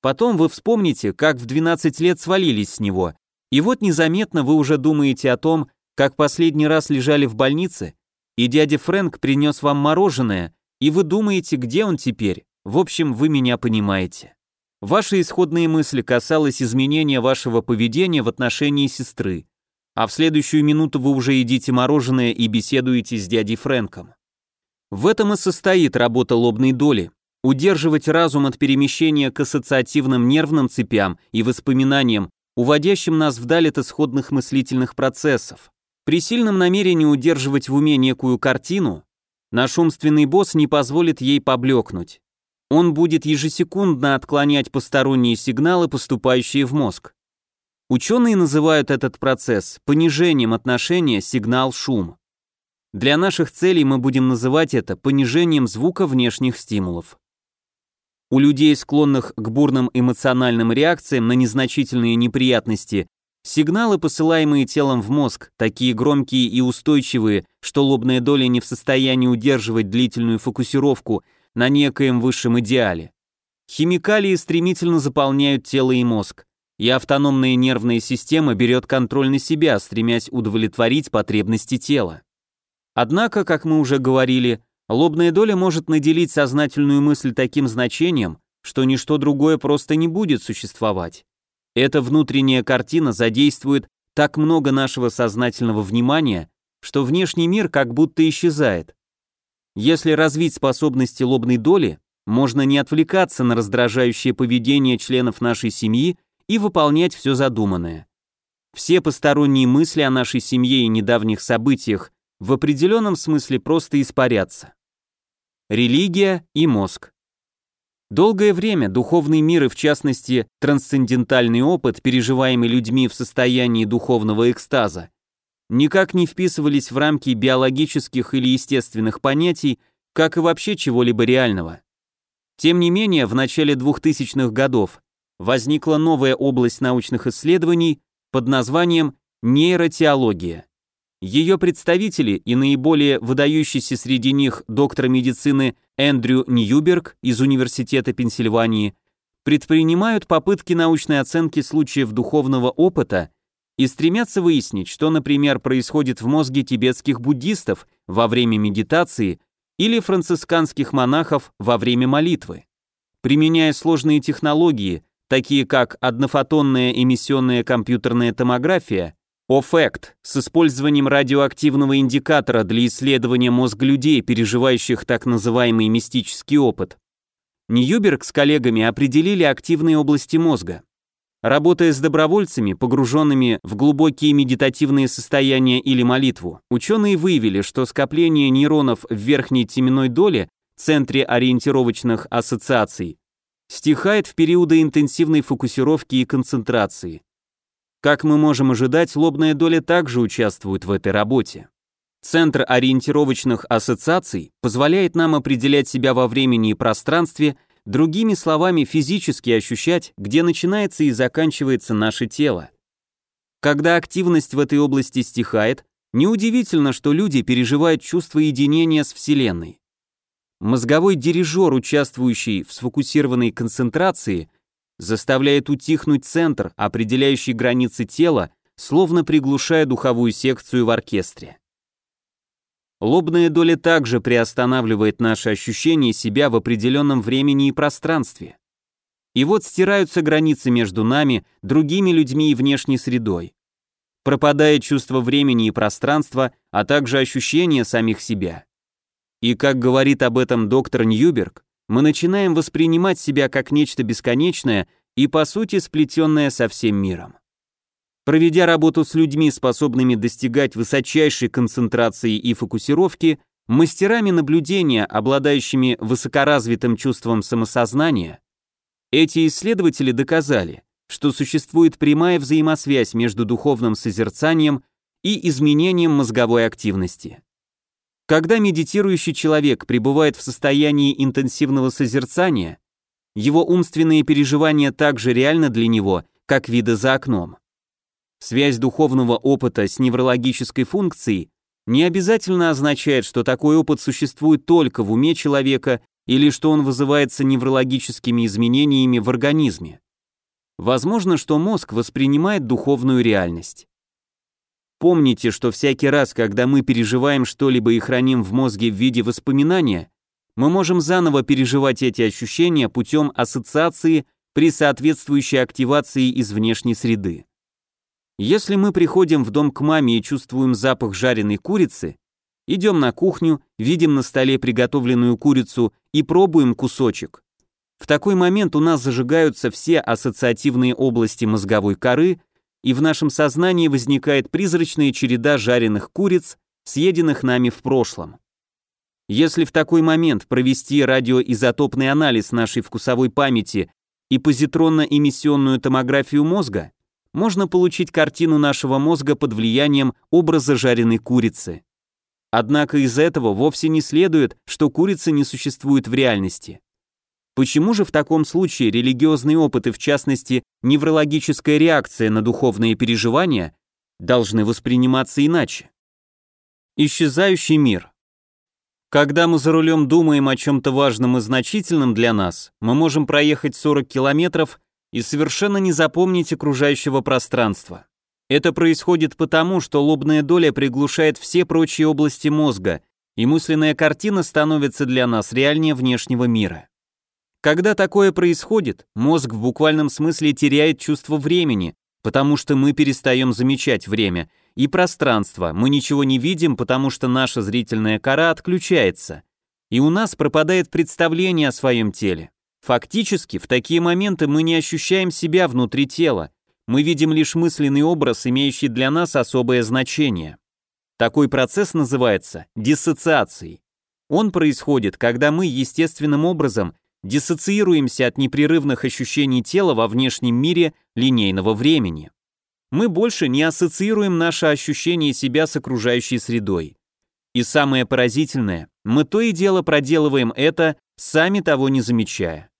[SPEAKER 1] Потом вы вспомните, как в 12 лет свалились с него, и вот незаметно вы уже думаете о том, как последний раз лежали в больнице, и дядя Фрэнк принес вам мороженое, и вы думаете, где он теперь. В общем, вы меня понимаете. Ваши исходные мысли касалось изменения вашего поведения в отношении сестры а в следующую минуту вы уже едите мороженое и беседуете с дядей Фрэнком. В этом и состоит работа лобной доли – удерживать разум от перемещения к ассоциативным нервным цепям и воспоминаниям, уводящим нас вдаль от исходных мыслительных процессов. При сильном намерении удерживать в уме некую картину, наш умственный босс не позволит ей поблекнуть. Он будет ежесекундно отклонять посторонние сигналы, поступающие в мозг. Ученые называют этот процесс понижением отношения сигнал-шум. Для наших целей мы будем называть это понижением звука внешних стимулов. У людей, склонных к бурным эмоциональным реакциям на незначительные неприятности, сигналы, посылаемые телом в мозг, такие громкие и устойчивые, что лобная доля не в состоянии удерживать длительную фокусировку на некоем высшем идеале. Химикалии стремительно заполняют тело и мозг и автономная нервная система берет контроль на себя, стремясь удовлетворить потребности тела. Однако, как мы уже говорили, лобная доля может наделить сознательную мысль таким значением, что ничто другое просто не будет существовать. Эта внутренняя картина задействует так много нашего сознательного внимания, что внешний мир как будто исчезает. Если развить способности лобной доли, можно не отвлекаться на раздражающее поведение членов нашей семьи и выполнять все задуманное. Все посторонние мысли о нашей семье и недавних событиях в определенном смысле просто испарятся. Религия и мозг. Долгое время духовный мир и в частности трансцендентальный опыт, переживаемый людьми в состоянии духовного экстаза, никак не вписывались в рамки биологических или естественных понятий, как и вообще чего-либо реального. Тем не менее, в начале 2000-х годов возникла новая область научных исследований под названием нейротеология. Ее представители и наиболее выдающийся среди них доктор медицины Эндрю Ньюберг из Университета Пенсильвании предпринимают попытки научной оценки случаев духовного опыта и стремятся выяснить, что, например, происходит в мозге тибетских буддистов во время медитации или францисканских монахов во время молитвы. Применяя сложные технологии, такие как однофотонная эмиссионная компьютерная томография, OFACT с использованием радиоактивного индикатора для исследования мозг людей, переживающих так называемый мистический опыт. Ньюберг с коллегами определили активные области мозга. Работая с добровольцами, погруженными в глубокие медитативные состояния или молитву, ученые выявили, что скопление нейронов в верхней теменной доле, центре ориентировочных ассоциаций, стихает в периоды интенсивной фокусировки и концентрации. Как мы можем ожидать, лобная доля также участвует в этой работе. Центр ориентировочных ассоциаций позволяет нам определять себя во времени и пространстве, другими словами, физически ощущать, где начинается и заканчивается наше тело. Когда активность в этой области стихает, неудивительно, что люди переживают чувство единения с Вселенной. Мозговой дирижер, участвующий в сфокусированной концентрации, заставляет утихнуть центр, определяющий границы тела, словно приглушая духовую секцию в оркестре. Лобная доля также приостанавливает наше ощущение себя в определенном времени и пространстве. И вот стираются границы между нами, другими людьми и внешней средой. Пропадает чувство времени и пространства, а также ощущение самих себя. И как говорит об этом доктор Ньюберг, мы начинаем воспринимать себя как нечто бесконечное и, по сути, сплетенное со всем миром. Проведя работу с людьми, способными достигать высочайшей концентрации и фокусировки, мастерами наблюдения, обладающими высокоразвитым чувством самосознания, эти исследователи доказали, что существует прямая взаимосвязь между духовным созерцанием и изменением мозговой активности. Когда медитирующий человек пребывает в состоянии интенсивного созерцания, его умственные переживания также реальны для него, как виды за окном. Связь духовного опыта с неврологической функцией не обязательно означает, что такой опыт существует только в уме человека или что он вызывается неврологическими изменениями в организме. Возможно, что мозг воспринимает духовную реальность. Помните, что всякий раз, когда мы переживаем что-либо и храним в мозге в виде воспоминания, мы можем заново переживать эти ощущения путем ассоциации при соответствующей активации из внешней среды. Если мы приходим в дом к маме и чувствуем запах жареной курицы, идем на кухню, видим на столе приготовленную курицу и пробуем кусочек. В такой момент у нас зажигаются все ассоциативные области мозговой коры – и в нашем сознании возникает призрачная череда жареных куриц, съеденных нами в прошлом. Если в такой момент провести радиоизотопный анализ нашей вкусовой памяти и позитронно-эмиссионную томографию мозга, можно получить картину нашего мозга под влиянием образа жареной курицы. Однако из этого вовсе не следует, что курица не существует в реальности. Почему же в таком случае религиозные опыты, в частности, неврологическая реакция на духовные переживания, должны восприниматься иначе? Исчезающий мир. Когда мы за рулем думаем о чем-то важном и значительном для нас, мы можем проехать 40 километров и совершенно не запомнить окружающего пространства. Это происходит потому, что лобная доля приглушает все прочие области мозга, и мысленная картина становится для нас реальнее внешнего мира. Когда такое происходит, мозг в буквальном смысле теряет чувство времени, потому что мы перестаем замечать время, и пространство, мы ничего не видим, потому что наша зрительная кора отключается, и у нас пропадает представление о своем теле. Фактически, в такие моменты мы не ощущаем себя внутри тела, мы видим лишь мысленный образ, имеющий для нас особое значение. Такой процесс называется диссоциацией. Он происходит, когда мы естественным образом диссоциируемся от непрерывных ощущений тела во внешнем мире линейного времени. Мы больше не ассоциируем наше ощущение себя с окружающей средой. И самое поразительное, мы то и дело проделываем это, сами того не замечая.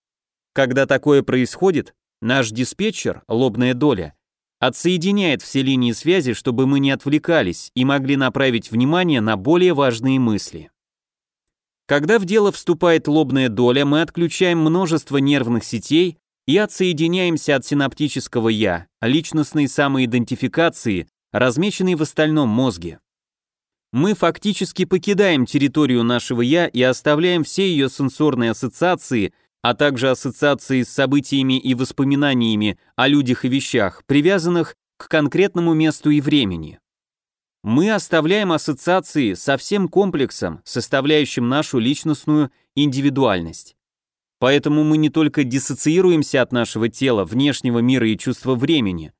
[SPEAKER 1] Когда такое происходит, наш диспетчер, лобная доля, отсоединяет все линии связи, чтобы мы не отвлекались и могли направить внимание на более важные мысли. Когда в дело вступает лобная доля, мы отключаем множество нервных сетей и отсоединяемся от синаптического «я», личностной самоидентификации, размеченной в остальном мозге. Мы фактически покидаем территорию нашего «я» и оставляем все ее сенсорные ассоциации, а также ассоциации с событиями и воспоминаниями о людях и вещах, привязанных к конкретному месту и времени мы оставляем ассоциации со всем комплексом, составляющим нашу личностную индивидуальность. Поэтому мы не только диссоциируемся от нашего тела, внешнего мира и чувства времени,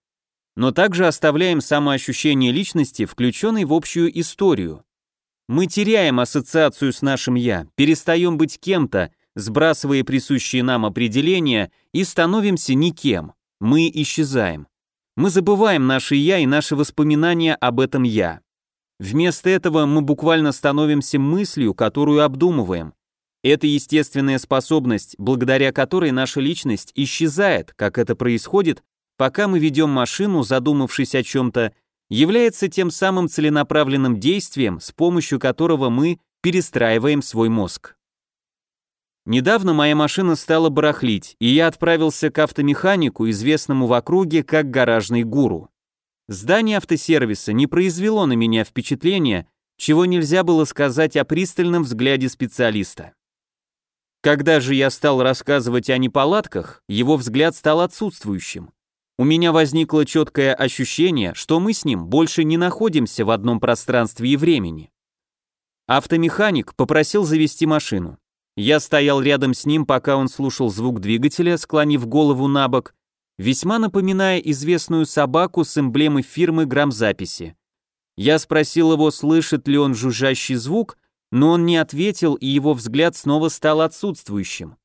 [SPEAKER 1] но также оставляем самоощущение личности, включенной в общую историю. Мы теряем ассоциацию с нашим «я», перестаем быть кем-то, сбрасывая присущие нам определения и становимся никем, мы исчезаем. Мы забываем наше «я» и наши воспоминания об этом «я». Вместо этого мы буквально становимся мыслью, которую обдумываем. Это естественная способность, благодаря которой наша личность исчезает, как это происходит, пока мы ведем машину, задумавшись о чем-то, является тем самым целенаправленным действием, с помощью которого мы перестраиваем свой мозг. Недавно моя машина стала барахлить, и я отправился к автомеханику, известному в округе как гаражный гуру. Здание автосервиса не произвело на меня впечатления, чего нельзя было сказать о пристальном взгляде специалиста. Когда же я стал рассказывать о неполадках, его взгляд стал отсутствующим. У меня возникло четкое ощущение, что мы с ним больше не находимся в одном пространстве и времени. Автомеханик попросил завести машину. Я стоял рядом с ним, пока он слушал звук двигателя, склонив голову на бок, весьма напоминая известную собаку с эмблемой фирмы грамзаписи. Я спросил его, слышит ли он жужжащий звук, но он не ответил, и его взгляд снова стал отсутствующим.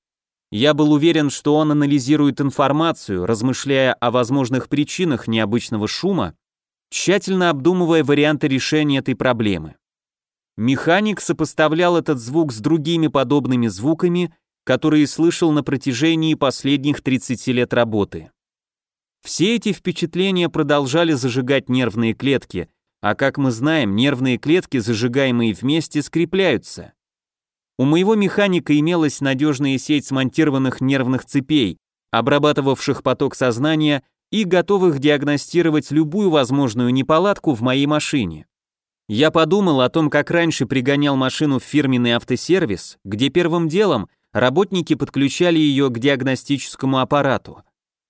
[SPEAKER 1] Я был уверен, что он анализирует информацию, размышляя о возможных причинах необычного шума, тщательно обдумывая варианты решения этой проблемы. Механик сопоставлял этот звук с другими подобными звуками, которые слышал на протяжении последних 30 лет работы. Все эти впечатления продолжали зажигать нервные клетки, а как мы знаем, нервные клетки, зажигаемые вместе, скрепляются. У моего механика имелась надежная сеть смонтированных нервных цепей, обрабатывавших поток сознания и готовых диагностировать любую возможную неполадку в моей машине. Я подумал о том, как раньше пригонял машину в фирменный автосервис, где первым делом работники подключали ее к диагностическому аппарату.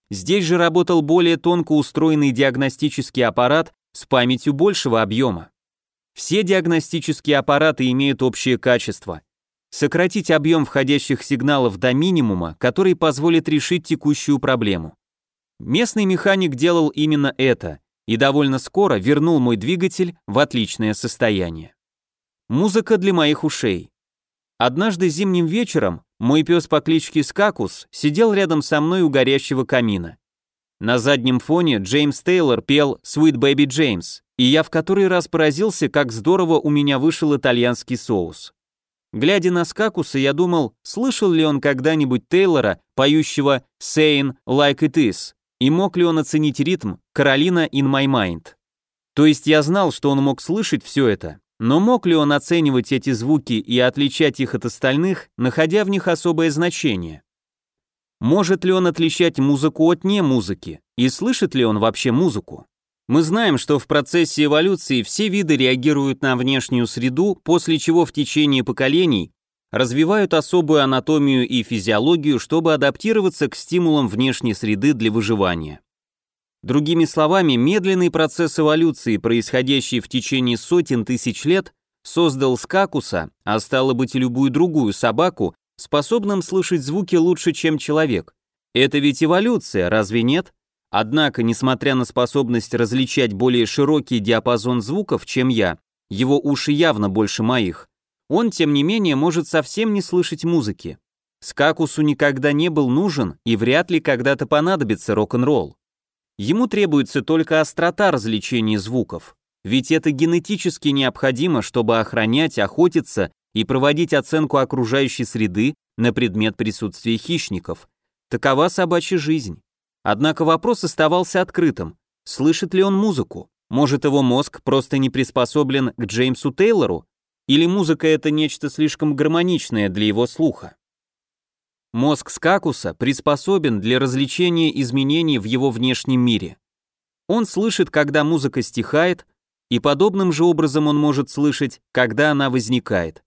[SPEAKER 1] Здесь же работал более тонко устроенный диагностический аппарат с памятью большего объема. Все диагностические аппараты имеют общее качество. Сократить объем входящих сигналов до минимума, который позволит решить текущую проблему. Местный механик делал именно это – и довольно скоро вернул мой двигатель в отличное состояние. Музыка для моих ушей. Однажды зимним вечером мой пес по кличке Скакус сидел рядом со мной у горящего камина. На заднем фоне Джеймс Тейлор пел «Sweet Baby James», и я в который раз поразился, как здорово у меня вышел итальянский соус. Глядя на Скакуса, я думал, слышал ли он когда-нибудь Тейлора, поющего «Saying Like It Is», и мог ли он оценить ритм «Каролина in my mind»? То есть я знал, что он мог слышать все это, но мог ли он оценивать эти звуки и отличать их от остальных, находя в них особое значение? Может ли он отличать музыку от не музыки? И слышит ли он вообще музыку? Мы знаем, что в процессе эволюции все виды реагируют на внешнюю среду, после чего в течение поколений развивают особую анатомию и физиологию, чтобы адаптироваться к стимулам внешней среды для выживания. Другими словами, медленный процесс эволюции, происходящий в течение сотен тысяч лет, создал скакуса, а стало быть и любую другую собаку, способным слышать звуки лучше, чем человек. Это ведь эволюция, разве нет? Однако, несмотря на способность различать более широкий диапазон звуков, чем я, его уши явно больше моих, он, тем не менее, может совсем не слышать музыки. Скакусу никогда не был нужен и вряд ли когда-то понадобится рок-н-ролл. Ему требуется только острота развлечения звуков, ведь это генетически необходимо, чтобы охранять, охотиться и проводить оценку окружающей среды на предмет присутствия хищников. Такова собачья жизнь. Однако вопрос оставался открытым. Слышит ли он музыку? Может, его мозг просто не приспособлен к Джеймсу Тейлору, или музыка — это нечто слишком гармоничное для его слуха? Мозг скакуса приспособен для развлечения изменений в его внешнем мире. Он слышит, когда музыка стихает, и подобным же образом он может слышать, когда она возникает.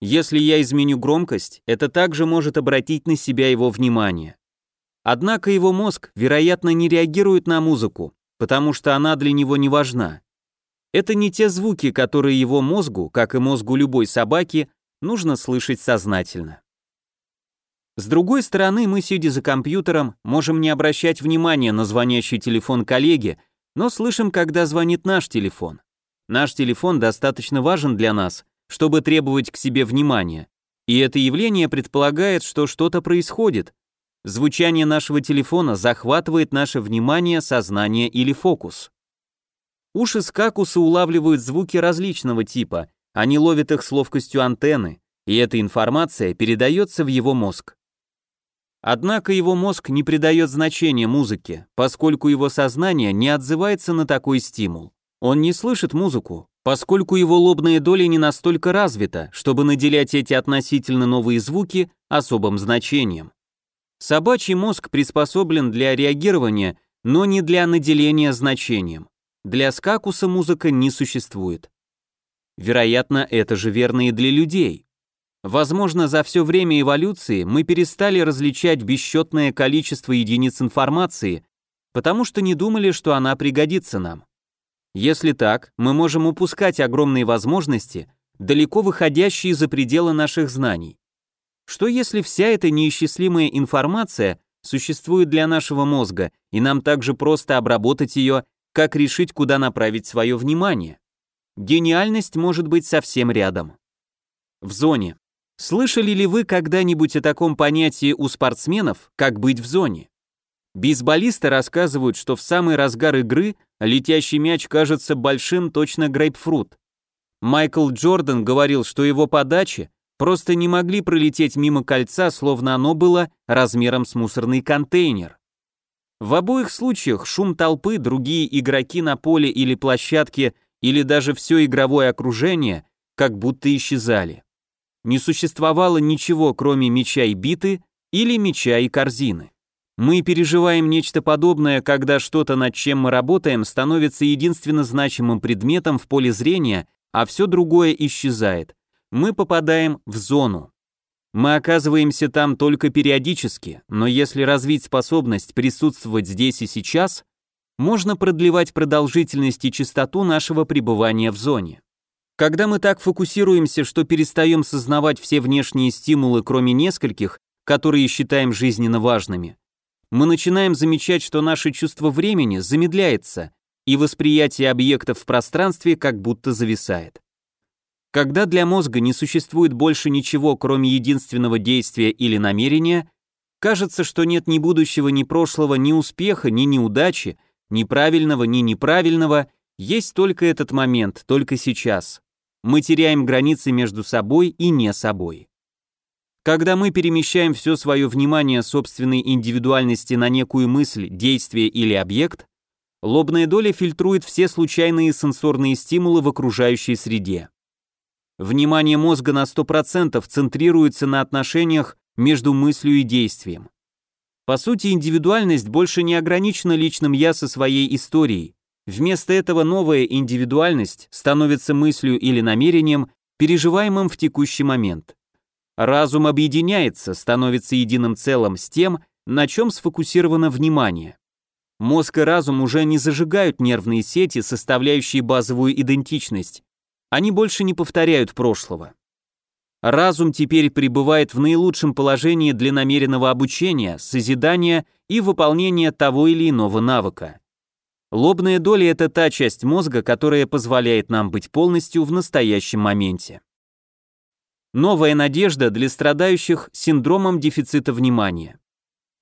[SPEAKER 1] Если я изменю громкость, это также может обратить на себя его внимание. Однако его мозг, вероятно, не реагирует на музыку, потому что она для него не важна. Это не те звуки, которые его мозгу, как и мозгу любой собаки, нужно слышать сознательно. С другой стороны, мы, сидя за компьютером, можем не обращать внимания на звонящий телефон коллеги, но слышим, когда звонит наш телефон. Наш телефон достаточно важен для нас, чтобы требовать к себе внимания. И это явление предполагает, что что-то происходит. Звучание нашего телефона захватывает наше внимание, сознание или фокус. Уши скакуса улавливают звуки различного типа, они ловят их с ловкостью антенны, и эта информация передается в его мозг. Однако его мозг не придает значения музыке, поскольку его сознание не отзывается на такой стимул. Он не слышит музыку, поскольку его лобные доли не настолько развита, чтобы наделять эти относительно новые звуки особым значением. Собачий мозг приспособлен для реагирования, но не для наделения значением. Для скакуса музыка не существует. Вероятно, это же верно и для людей. Возможно, за все время эволюции мы перестали различать бесчетное количество единиц информации, потому что не думали, что она пригодится нам. Если так, мы можем упускать огромные возможности, далеко выходящие за пределы наших знаний. Что если вся эта неисчислимая информация существует для нашего мозга, и нам также просто обработать ее как решить, куда направить свое внимание. Гениальность может быть совсем рядом. В зоне. Слышали ли вы когда-нибудь о таком понятии у спортсменов, как быть в зоне? Бейсболисты рассказывают, что в самый разгар игры летящий мяч кажется большим точно грейпфрут. Майкл Джордан говорил, что его подачи просто не могли пролететь мимо кольца, словно оно было размером с мусорный контейнер. В обоих случаях шум толпы, другие игроки на поле или площадке или даже все игровое окружение как будто исчезали. Не существовало ничего, кроме меча и биты или меча и корзины. Мы переживаем нечто подобное, когда что-то, над чем мы работаем, становится единственно значимым предметом в поле зрения, а все другое исчезает. Мы попадаем в зону. Мы оказываемся там только периодически, но если развить способность присутствовать здесь и сейчас, можно продлевать продолжительность и частоту нашего пребывания в зоне. Когда мы так фокусируемся, что перестаем сознавать все внешние стимулы, кроме нескольких, которые считаем жизненно важными, мы начинаем замечать, что наше чувство времени замедляется, и восприятие объектов в пространстве как будто зависает. Когда для мозга не существует больше ничего, кроме единственного действия или намерения, кажется, что нет ни будущего, ни прошлого, ни успеха, ни неудачи, ни правильного, ни неправильного, есть только этот момент, только сейчас. Мы теряем границы между собой и не собой. Когда мы перемещаем все свое внимание собственной индивидуальности на некую мысль, действие или объект, лобная доля фильтрует все случайные сенсорные стимулы в окружающей среде. Внимание мозга на 100% центрируется на отношениях между мыслью и действием. По сути, индивидуальность больше не ограничена личным «я» со своей историей. Вместо этого новая индивидуальность становится мыслью или намерением, переживаемым в текущий момент. Разум объединяется, становится единым целым с тем, на чем сфокусировано внимание. Мозг и разум уже не зажигают нервные сети, составляющие базовую идентичность, они больше не повторяют прошлого. Разум теперь пребывает в наилучшем положении для намеренного обучения, созидания и выполнения того или иного навыка. Лобная доля – это та часть мозга, которая позволяет нам быть полностью в настоящем моменте. Новая надежда для страдающих синдромом дефицита внимания.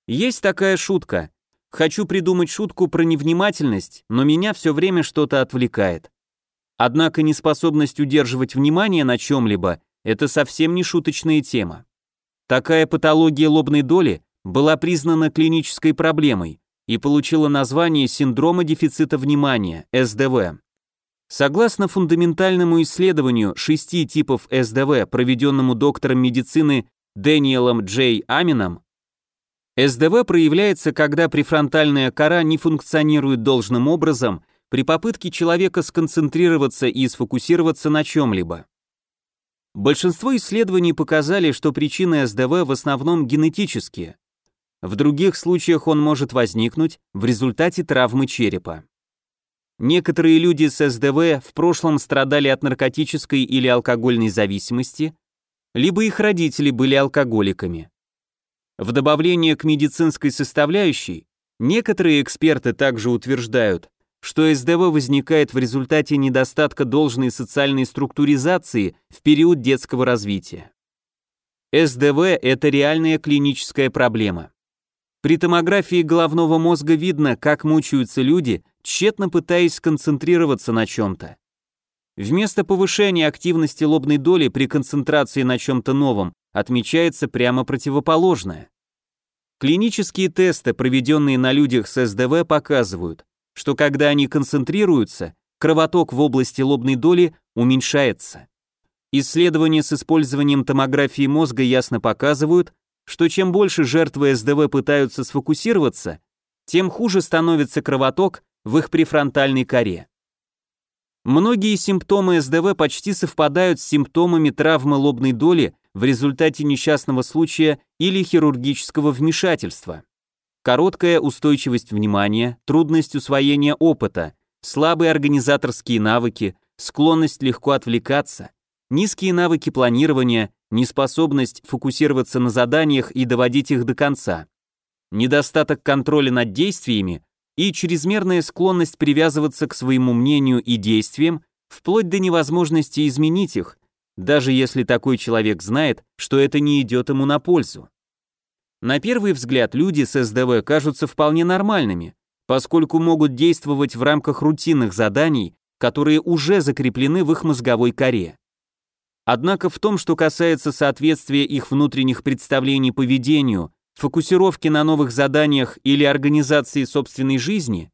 [SPEAKER 1] Есть такая шутка. Хочу придумать шутку про невнимательность, но меня все время что-то отвлекает. Однако неспособность удерживать внимание на чем-либо – это совсем не шуточная тема. Такая патология лобной доли была признана клинической проблемой и получила название синдрома дефицита внимания, СДВ. Согласно фундаментальному исследованию шести типов СДВ, проведенному доктором медицины Дэниелом Джей Амином, СДВ проявляется, когда префронтальная кора не функционирует должным образом – при попытке человека сконцентрироваться и сфокусироваться на чем-либо. Большинство исследований показали, что причины СДВ в основном генетические. В других случаях он может возникнуть в результате травмы черепа. Некоторые люди с СДВ в прошлом страдали от наркотической или алкогольной зависимости, либо их родители были алкоголиками. В добавление к медицинской составляющей, некоторые эксперты также утверждают, что СДВ возникает в результате недостатка должной социальной структуризации в период детского развития. СДВ – это реальная клиническая проблема. При томографии головного мозга видно, как мучаются люди, тщетно пытаясь концентрироваться на чем-то. Вместо повышения активности лобной доли при концентрации на чем-то новом отмечается прямо противоположное. Клинические тесты, проведенные на людях с СДВ, показывают, что когда они концентрируются, кровоток в области лобной доли уменьшается. Исследования с использованием томографии мозга ясно показывают, что чем больше жертвы СДВ пытаются сфокусироваться, тем хуже становится кровоток в их префронтальной коре. Многие симптомы СДВ почти совпадают с симптомами травмы лобной доли в результате несчастного случая или хирургического вмешательства. Короткая устойчивость внимания, трудность усвоения опыта, слабые организаторские навыки, склонность легко отвлекаться, низкие навыки планирования, неспособность фокусироваться на заданиях и доводить их до конца, недостаток контроля над действиями и чрезмерная склонность привязываться к своему мнению и действиям, вплоть до невозможности изменить их, даже если такой человек знает, что это не идет ему на пользу. На первый взгляд люди с СДВ кажутся вполне нормальными, поскольку могут действовать в рамках рутинных заданий, которые уже закреплены в их мозговой коре. Однако в том, что касается соответствия их внутренних представлений поведению, фокусировки на новых заданиях или организации собственной жизни,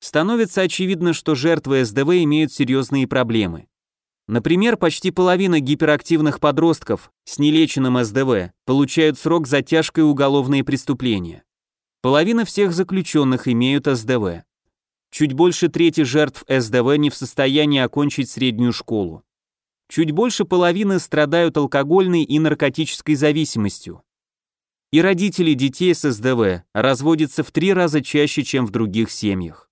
[SPEAKER 1] становится очевидно, что жертвы СДВ имеют серьезные проблемы. Например, почти половина гиперактивных подростков с нелеченным СДВ получают срок за тяжкое уголовное преступление. Половина всех заключенных имеют СДВ. Чуть больше трети жертв СДВ не в состоянии окончить среднюю школу. Чуть больше половины страдают алкогольной и наркотической зависимостью. И родители детей с СДВ разводятся в три раза чаще, чем в других семьях.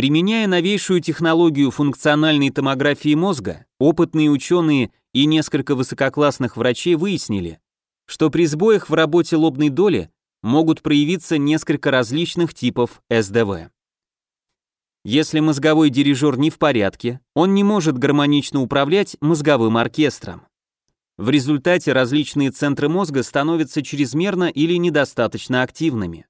[SPEAKER 1] Применяя новейшую технологию функциональной томографии мозга, опытные ученые и несколько высококлассных врачей выяснили, что при сбоях в работе лобной доли могут проявиться несколько различных типов СДВ. Если мозговой дирижер не в порядке, он не может гармонично управлять мозговым оркестром. В результате различные центры мозга становятся чрезмерно или недостаточно активными.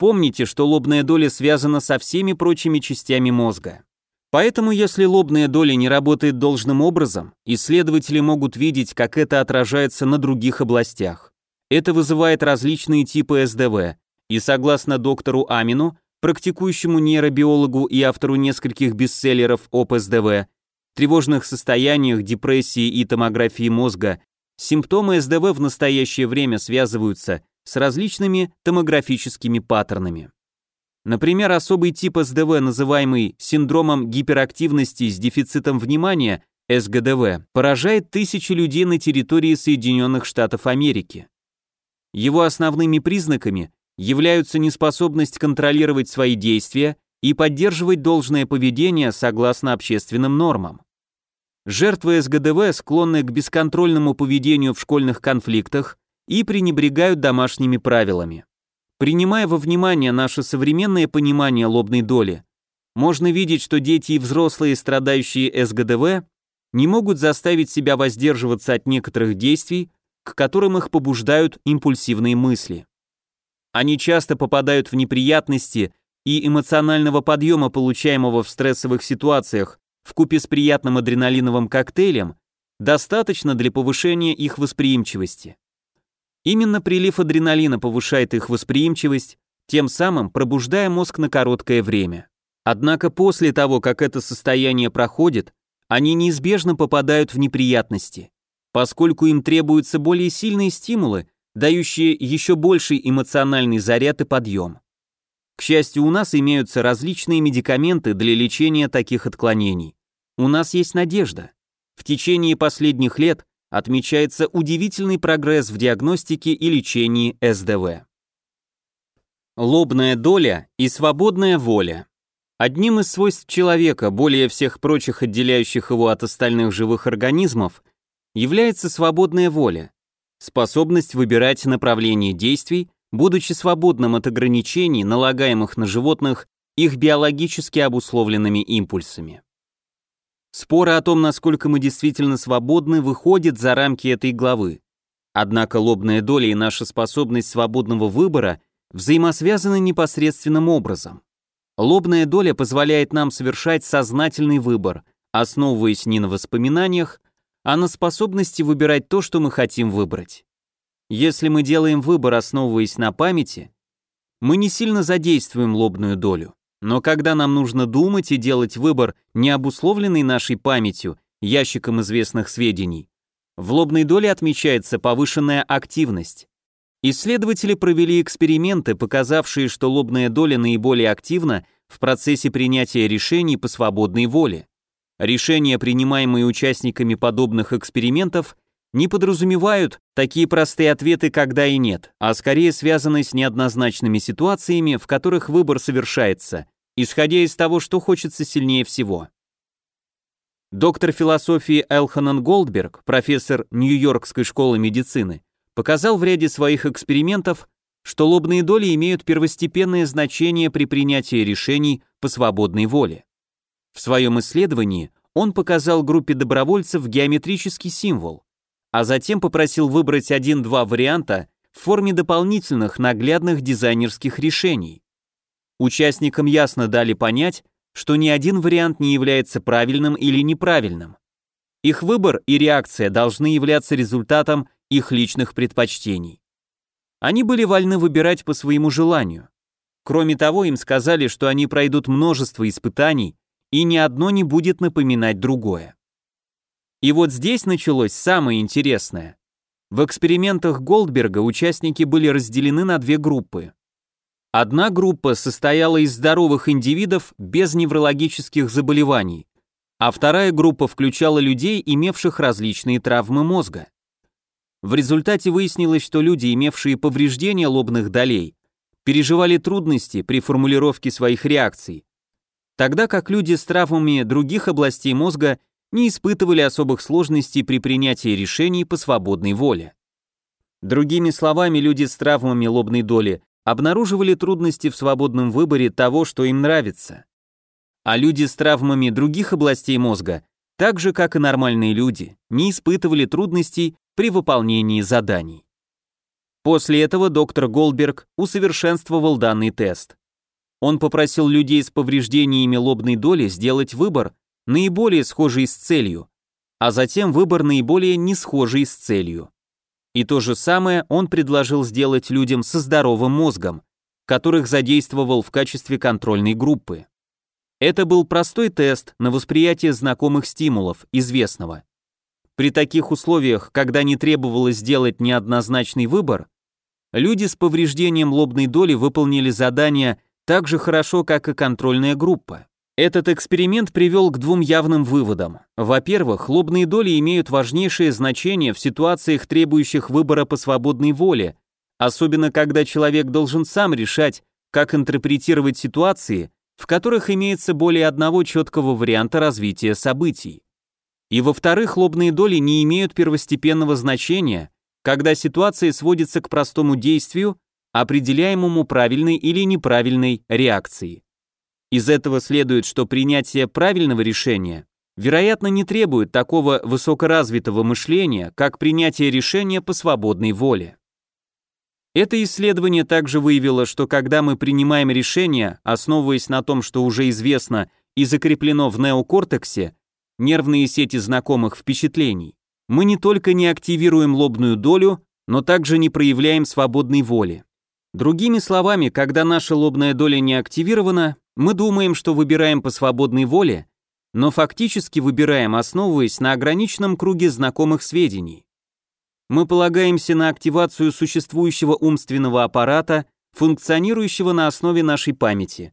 [SPEAKER 1] Помните, что лобная доля связана со всеми прочими частями мозга. Поэтому, если лобная доля не работает должным образом, исследователи могут видеть, как это отражается на других областях. Это вызывает различные типы СДВ, и согласно доктору Амину, практикующему нейробиологу и автору нескольких бестселлеров об СДВ, тревожных состояниях, депрессии и томографии мозга, симптомы СДВ в настоящее время связываются с различными томографическими паттернами. Например, особый тип СДВ, называемый синдромом гиперактивности с дефицитом внимания, СГДВ, поражает тысячи людей на территории Соединенных Штатов Америки. Его основными признаками являются неспособность контролировать свои действия и поддерживать должное поведение согласно общественным нормам. Жертвы СГДВ склонны к бесконтрольному поведению в школьных конфликтах, и пренебрегают домашними правилами. Принимая во внимание наше современное понимание лобной доли, можно видеть, что дети и взрослые, страдающие СГДВ, не могут заставить себя воздерживаться от некоторых действий, к которым их побуждают импульсивные мысли. Они часто попадают в неприятности и эмоционального подъема, получаемого в стрессовых ситуациях, в купе с приятным адреналиновым коктейлем, достаточно для повышения их восприимчивости. Именно прилив адреналина повышает их восприимчивость, тем самым пробуждая мозг на короткое время. Однако после того, как это состояние проходит, они неизбежно попадают в неприятности, поскольку им требуются более сильные стимулы, дающие еще больший эмоциональный заряд и подъем. К счастью, у нас имеются различные медикаменты для лечения таких отклонений. У нас есть надежда. В течение последних лет отмечается удивительный прогресс в диагностике и лечении СДВ. Лобная доля и свободная воля. Одним из свойств человека, более всех прочих отделяющих его от остальных живых организмов, является свободная воля, способность выбирать направление действий, будучи свободным от ограничений, налагаемых на животных их биологически обусловленными импульсами. Споры о том, насколько мы действительно свободны, выходят за рамки этой главы. Однако лобная доля и наша способность свободного выбора взаимосвязаны непосредственным образом. Лобная доля позволяет нам совершать сознательный выбор, основываясь не на воспоминаниях, а на способности выбирать то, что мы хотим выбрать. Если мы делаем выбор, основываясь на памяти, мы не сильно задействуем лобную долю. Но когда нам нужно думать и делать выбор, не обусловленный нашей памятью, ящиком известных сведений, в лобной доле отмечается повышенная активность. Исследователи провели эксперименты, показавшие, что лобная доля наиболее активна в процессе принятия решений по свободной воле. Решения, принимаемые участниками подобных экспериментов, не подразумевают такие простые ответы «когда» и «нет», а скорее связаны с неоднозначными ситуациями, в которых выбор совершается, исходя из того, что хочется сильнее всего. Доктор философии Элханан Голдберг, профессор Нью-Йоркской школы медицины, показал в ряде своих экспериментов, что лобные доли имеют первостепенное значение при принятии решений по свободной воле. В своем исследовании он показал группе добровольцев геометрический символ, а затем попросил выбрать один-два варианта в форме дополнительных наглядных дизайнерских решений. Участникам ясно дали понять, что ни один вариант не является правильным или неправильным. Их выбор и реакция должны являться результатом их личных предпочтений. Они были вольны выбирать по своему желанию. Кроме того, им сказали, что они пройдут множество испытаний, и ни одно не будет напоминать другое. И вот здесь началось самое интересное. В экспериментах Голдберга участники были разделены на две группы. Одна группа состояла из здоровых индивидов без неврологических заболеваний, а вторая группа включала людей, имевших различные травмы мозга. В результате выяснилось, что люди, имевшие повреждения лобных долей, переживали трудности при формулировке своих реакций, тогда как люди с травмами других областей мозга не испытывали особых сложностей при принятии решений по свободной воле. Другими словами, люди с травмами лобной доли обнаруживали трудности в свободном выборе того, что им нравится. А люди с травмами других областей мозга, так же как и нормальные люди, не испытывали трудностей при выполнении заданий. После этого доктор Голдберг усовершенствовал данный тест. Он попросил людей с повреждениями лобной доли сделать выбор, наиболее схожий с целью, а затем выбор наиболее не схожий с целью. И то же самое он предложил сделать людям со здоровым мозгом, которых задействовал в качестве контрольной группы. Это был простой тест на восприятие знакомых стимулов, известного. При таких условиях, когда не требовалось сделать неоднозначный выбор, люди с повреждением лобной доли выполнили задание так же хорошо, как и контрольная группа. Этот эксперимент привел к двум явным выводам. Во-первых, лобные доли имеют важнейшее значение в ситуациях, требующих выбора по свободной воле, особенно когда человек должен сам решать, как интерпретировать ситуации, в которых имеется более одного четкого варианта развития событий. И во-вторых, лобные доли не имеют первостепенного значения, когда ситуация сводится к простому действию, определяемому правильной или неправильной реакцией. Из этого следует, что принятие правильного решения, вероятно, не требует такого высокоразвитого мышления, как принятие решения по свободной воле. Это исследование также выявило, что когда мы принимаем решение, основываясь на том, что уже известно и закреплено в неокортексе, нервные сети знакомых впечатлений, мы не только не активируем лобную долю, но также не проявляем свободной воли. Другими словами, когда наша лобная доля не активирована, мы думаем, что выбираем по свободной воле, но фактически выбираем, основываясь на ограниченном круге знакомых сведений. Мы полагаемся на активацию существующего умственного аппарата, функционирующего на основе нашей памяти,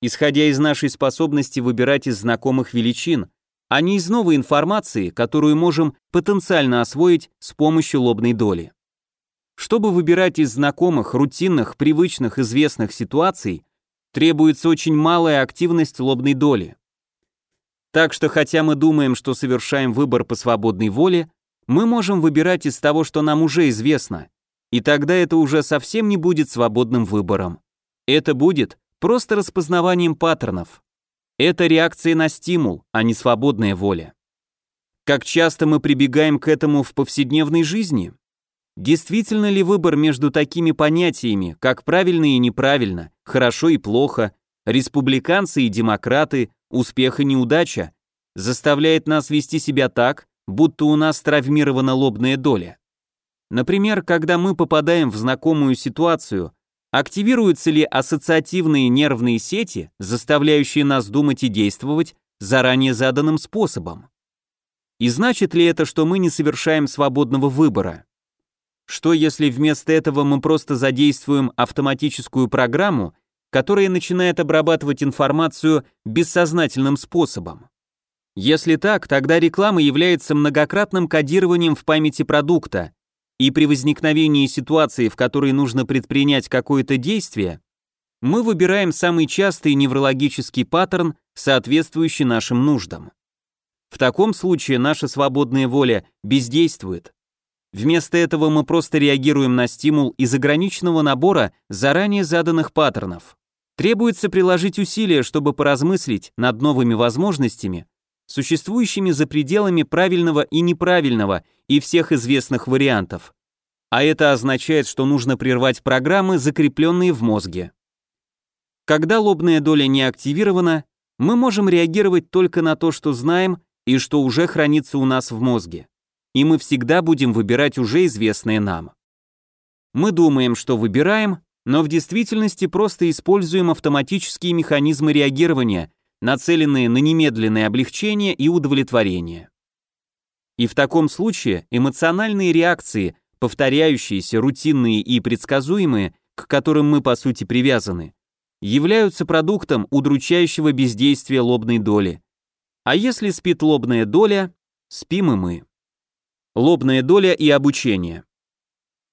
[SPEAKER 1] исходя из нашей способности выбирать из знакомых величин, а не из новой информации, которую можем потенциально освоить с помощью лобной доли. Чтобы выбирать из знакомых, рутинных, привычных, известных ситуаций, требуется очень малая активность лобной доли. Так что хотя мы думаем, что совершаем выбор по свободной воле, мы можем выбирать из того, что нам уже известно, и тогда это уже совсем не будет свободным выбором. Это будет просто распознаванием паттернов. Это реакция на стимул, а не свободная воля. Как часто мы прибегаем к этому в повседневной жизни? Действительно ли выбор между такими понятиями, как правильно и неправильно, хорошо и плохо, республиканцы и демократы, успех и неудача, заставляет нас вести себя так, будто у нас травмирована лобная доля? Например, когда мы попадаем в знакомую ситуацию, активируются ли ассоциативные нервные сети, заставляющие нас думать и действовать заранее заданным способом? И значит ли это, что мы не совершаем свободного выбора? Что если вместо этого мы просто задействуем автоматическую программу, которая начинает обрабатывать информацию бессознательным способом? Если так, тогда реклама является многократным кодированием в памяти продукта, и при возникновении ситуации, в которой нужно предпринять какое-то действие, мы выбираем самый частый неврологический паттерн, соответствующий нашим нуждам. В таком случае наша свободная воля бездействует, Вместо этого мы просто реагируем на стимул из ограниченного набора заранее заданных паттернов. Требуется приложить усилия, чтобы поразмыслить над новыми возможностями, существующими за пределами правильного и неправильного и всех известных вариантов. А это означает, что нужно прервать программы, закрепленные в мозге. Когда лобная доля не активирована, мы можем реагировать только на то, что знаем и что уже хранится у нас в мозге и мы всегда будем выбирать уже известные нам. Мы думаем, что выбираем, но в действительности просто используем автоматические механизмы реагирования, нацеленные на немедленное облегчение и удовлетворение. И в таком случае эмоциональные реакции, повторяющиеся, рутинные и предсказуемые, к которым мы по сути привязаны, являются продуктом удручающего бездействия лобной доли. А если спит лобная доля, спим и мы. Лобная доля и обучение.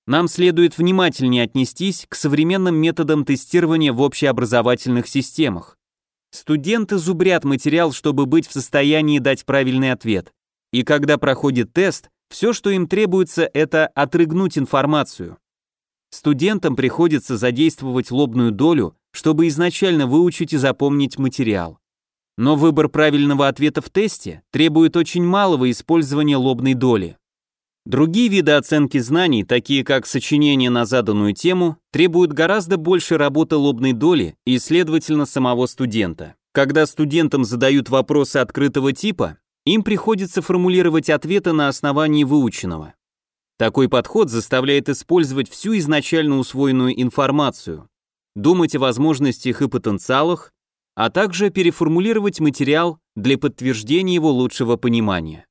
[SPEAKER 1] Нам следует внимательнее отнестись к современным методам тестирования в общеобразовательных системах. Студенты зубрят материал, чтобы быть в состоянии дать правильный ответ. И когда проходит тест, все, что им требуется, это отрыгнуть информацию. Студентам приходится задействовать лобную долю, чтобы изначально выучить и запомнить материал. Но выбор правильного ответа в тесте требует очень малого использования лобной доли. Другие виды оценки знаний, такие как сочинение на заданную тему, требуют гораздо больше работы лобной доли и, следовательно, самого студента. Когда студентам задают вопросы открытого типа, им приходится формулировать ответы на основании выученного. Такой подход заставляет использовать всю изначально усвоенную информацию, думать о возможностях и потенциалах, а также переформулировать материал для подтверждения его лучшего понимания.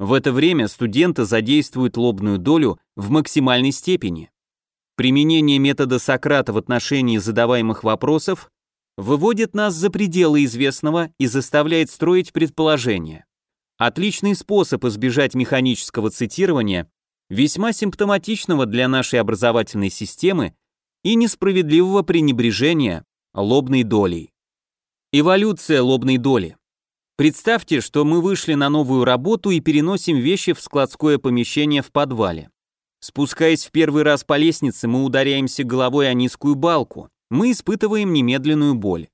[SPEAKER 1] В это время студенты задействуют лобную долю в максимальной степени. Применение метода Сократа в отношении задаваемых вопросов выводит нас за пределы известного и заставляет строить предположения. Отличный способ избежать механического цитирования, весьма симптоматичного для нашей образовательной системы и несправедливого пренебрежения лобной долей. Эволюция лобной доли. Представьте, что мы вышли на новую работу и переносим вещи в складское помещение в подвале. Спускаясь в первый раз по лестнице, мы ударяемся головой о низкую балку. Мы испытываем немедленную боль.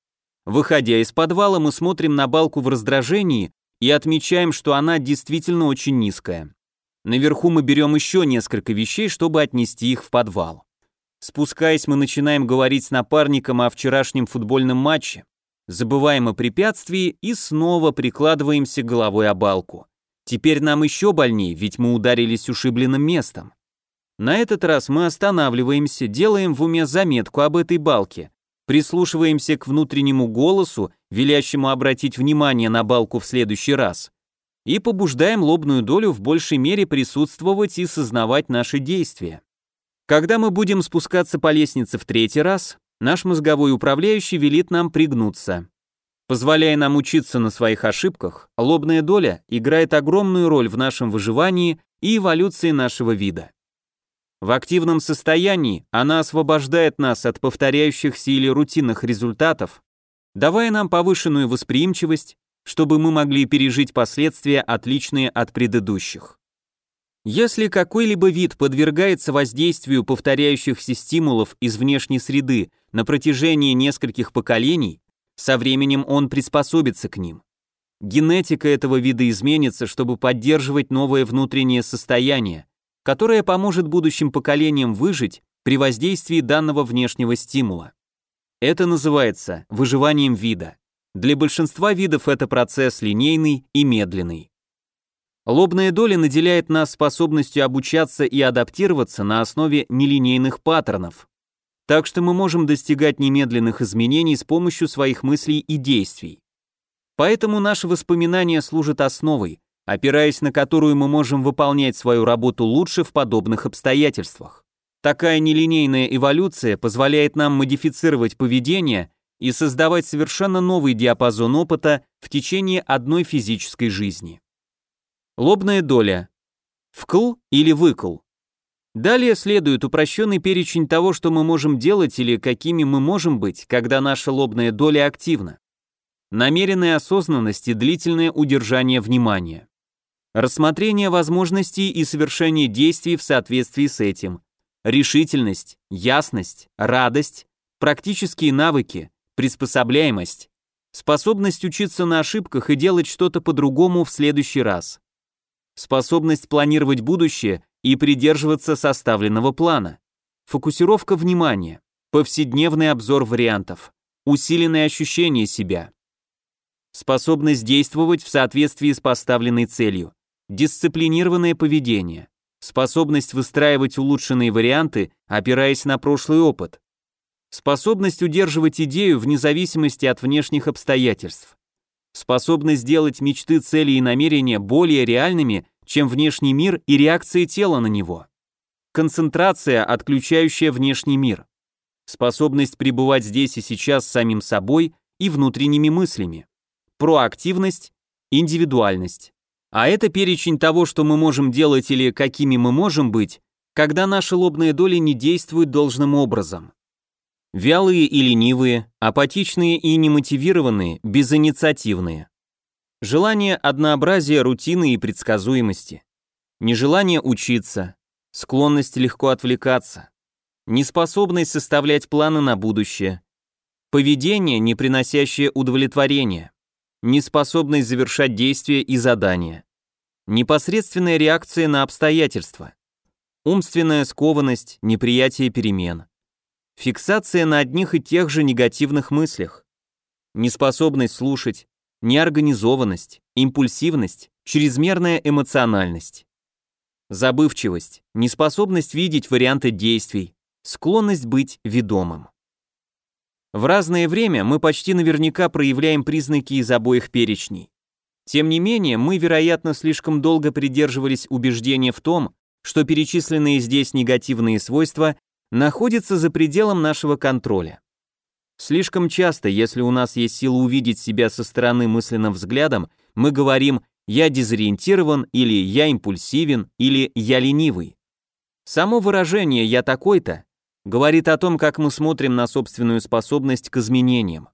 [SPEAKER 1] Выходя из подвала, мы смотрим на балку в раздражении и отмечаем, что она действительно очень низкая. Наверху мы берем еще несколько вещей, чтобы отнести их в подвал. Спускаясь, мы начинаем говорить с напарником о вчерашнем футбольном матче, Забываем о препятствии и снова прикладываемся головой о балку. Теперь нам еще больнее, ведь мы ударились ушибленным местом. На этот раз мы останавливаемся, делаем в уме заметку об этой балке, прислушиваемся к внутреннему голосу, велящему обратить внимание на балку в следующий раз, и побуждаем лобную долю в большей мере присутствовать и сознавать наши действия. Когда мы будем спускаться по лестнице в третий раз, наш мозговой управляющий велит нам пригнуться. Позволяя нам учиться на своих ошибках, лобная доля играет огромную роль в нашем выживании и эволюции нашего вида. В активном состоянии она освобождает нас от повторяющихся или рутинных результатов, давая нам повышенную восприимчивость, чтобы мы могли пережить последствия, отличные от предыдущих. Если какой-либо вид подвергается воздействию повторяющихся стимулов из внешней среды на протяжении нескольких поколений со временем он приспособится к ним. Генетика этого вида изменится, чтобы поддерживать новое внутреннее состояние, которое поможет будущим поколениям выжить при воздействии данного внешнего стимула. Это называется выживанием вида. Для большинства видов это процесс линейный и медленный. Лобная доля наделяет нас способностью обучаться и адаптироваться на основе нелинейных паттернов так что мы можем достигать немедленных изменений с помощью своих мыслей и действий. Поэтому наши воспоминания служат основой, опираясь на которую мы можем выполнять свою работу лучше в подобных обстоятельствах. Такая нелинейная эволюция позволяет нам модифицировать поведение и создавать совершенно новый диапазон опыта в течение одной физической жизни. Лобная доля. Вкл или выкл. Далее следует упрощенный перечень того, что мы можем делать или какими мы можем быть, когда наша лобная доля активна. Намеренная осознанность и длительное удержание внимания. Рассмотрение возможностей и совершение действий в соответствии с этим. Решительность, ясность, радость, практические навыки, приспособляемость, способность учиться на ошибках и делать что-то по-другому в следующий раз. Способность планировать будущее и придерживаться составленного плана. Фокусировка внимания, повседневный обзор вариантов, усиленное ощущение себя. Способность действовать в соответствии с поставленной целью, дисциплинированное поведение, способность выстраивать улучшенные варианты, опираясь на прошлый опыт, способность удерживать идею вне зависимости от внешних обстоятельств, способность делать мечты, цели и намерения более реальными чем внешний мир и реакции тела на него. Концентрация, отключающая внешний мир. Способность пребывать здесь и сейчас самим собой и внутренними мыслями. Проактивность, индивидуальность. А это перечень того, что мы можем делать или какими мы можем быть, когда наши лобные доли не действуют должным образом. Вялые и ленивые, апатичные и немотивированные, безинициативные. Желание однообразия, рутины и предсказуемости. Нежелание учиться. Склонность легко отвлекаться. Неспособность составлять планы на будущее. Поведение, не приносящее удовлетворения. Неспособность завершать действия и задания. Непосредственная реакция на обстоятельства. Умственная скованность, неприятие перемен. Фиксация на одних и тех же негативных мыслях. Неспособность слушать, неорганизованность, импульсивность, чрезмерная эмоциональность. Забывчивость, неспособность видеть варианты действий, склонность быть ведомым. В разное время мы почти наверняка проявляем признаки из обоих перечней. Тем не менее, мы, вероятно, слишком долго придерживались убеждения в том, что перечисленные здесь негативные свойства находятся за пределом нашего контроля. Слишком часто, если у нас есть сила увидеть себя со стороны мысленным взглядом, мы говорим «я дезориентирован» или «я импульсивен» или «я ленивый». Само выражение «я такой-то» говорит о том, как мы смотрим на собственную способность к изменениям.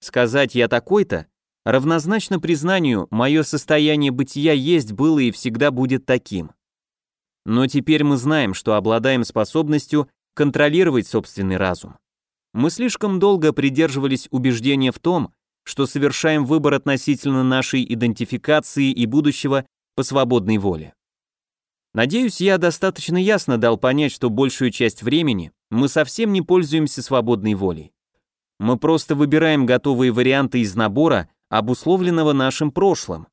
[SPEAKER 1] Сказать «я такой-то» равнозначно признанию «мое состояние бытия есть, было и всегда будет таким». Но теперь мы знаем, что обладаем способностью контролировать собственный разум. Мы слишком долго придерживались убеждения в том, что совершаем выбор относительно нашей идентификации и будущего по свободной воле. Надеюсь, я достаточно ясно дал понять, что большую часть времени мы совсем не пользуемся свободной волей. Мы просто выбираем готовые варианты из набора, обусловленного нашим прошлым.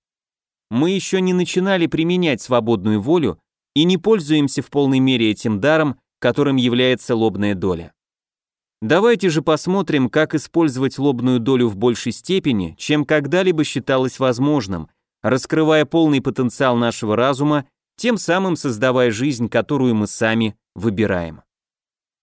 [SPEAKER 1] Мы еще не начинали применять свободную волю и не пользуемся в полной мере этим даром, которым является лобная доля. Давайте же посмотрим, как использовать лобную долю в большей степени, чем когда-либо считалось возможным, раскрывая полный потенциал нашего разума, тем самым создавая жизнь, которую мы сами выбираем.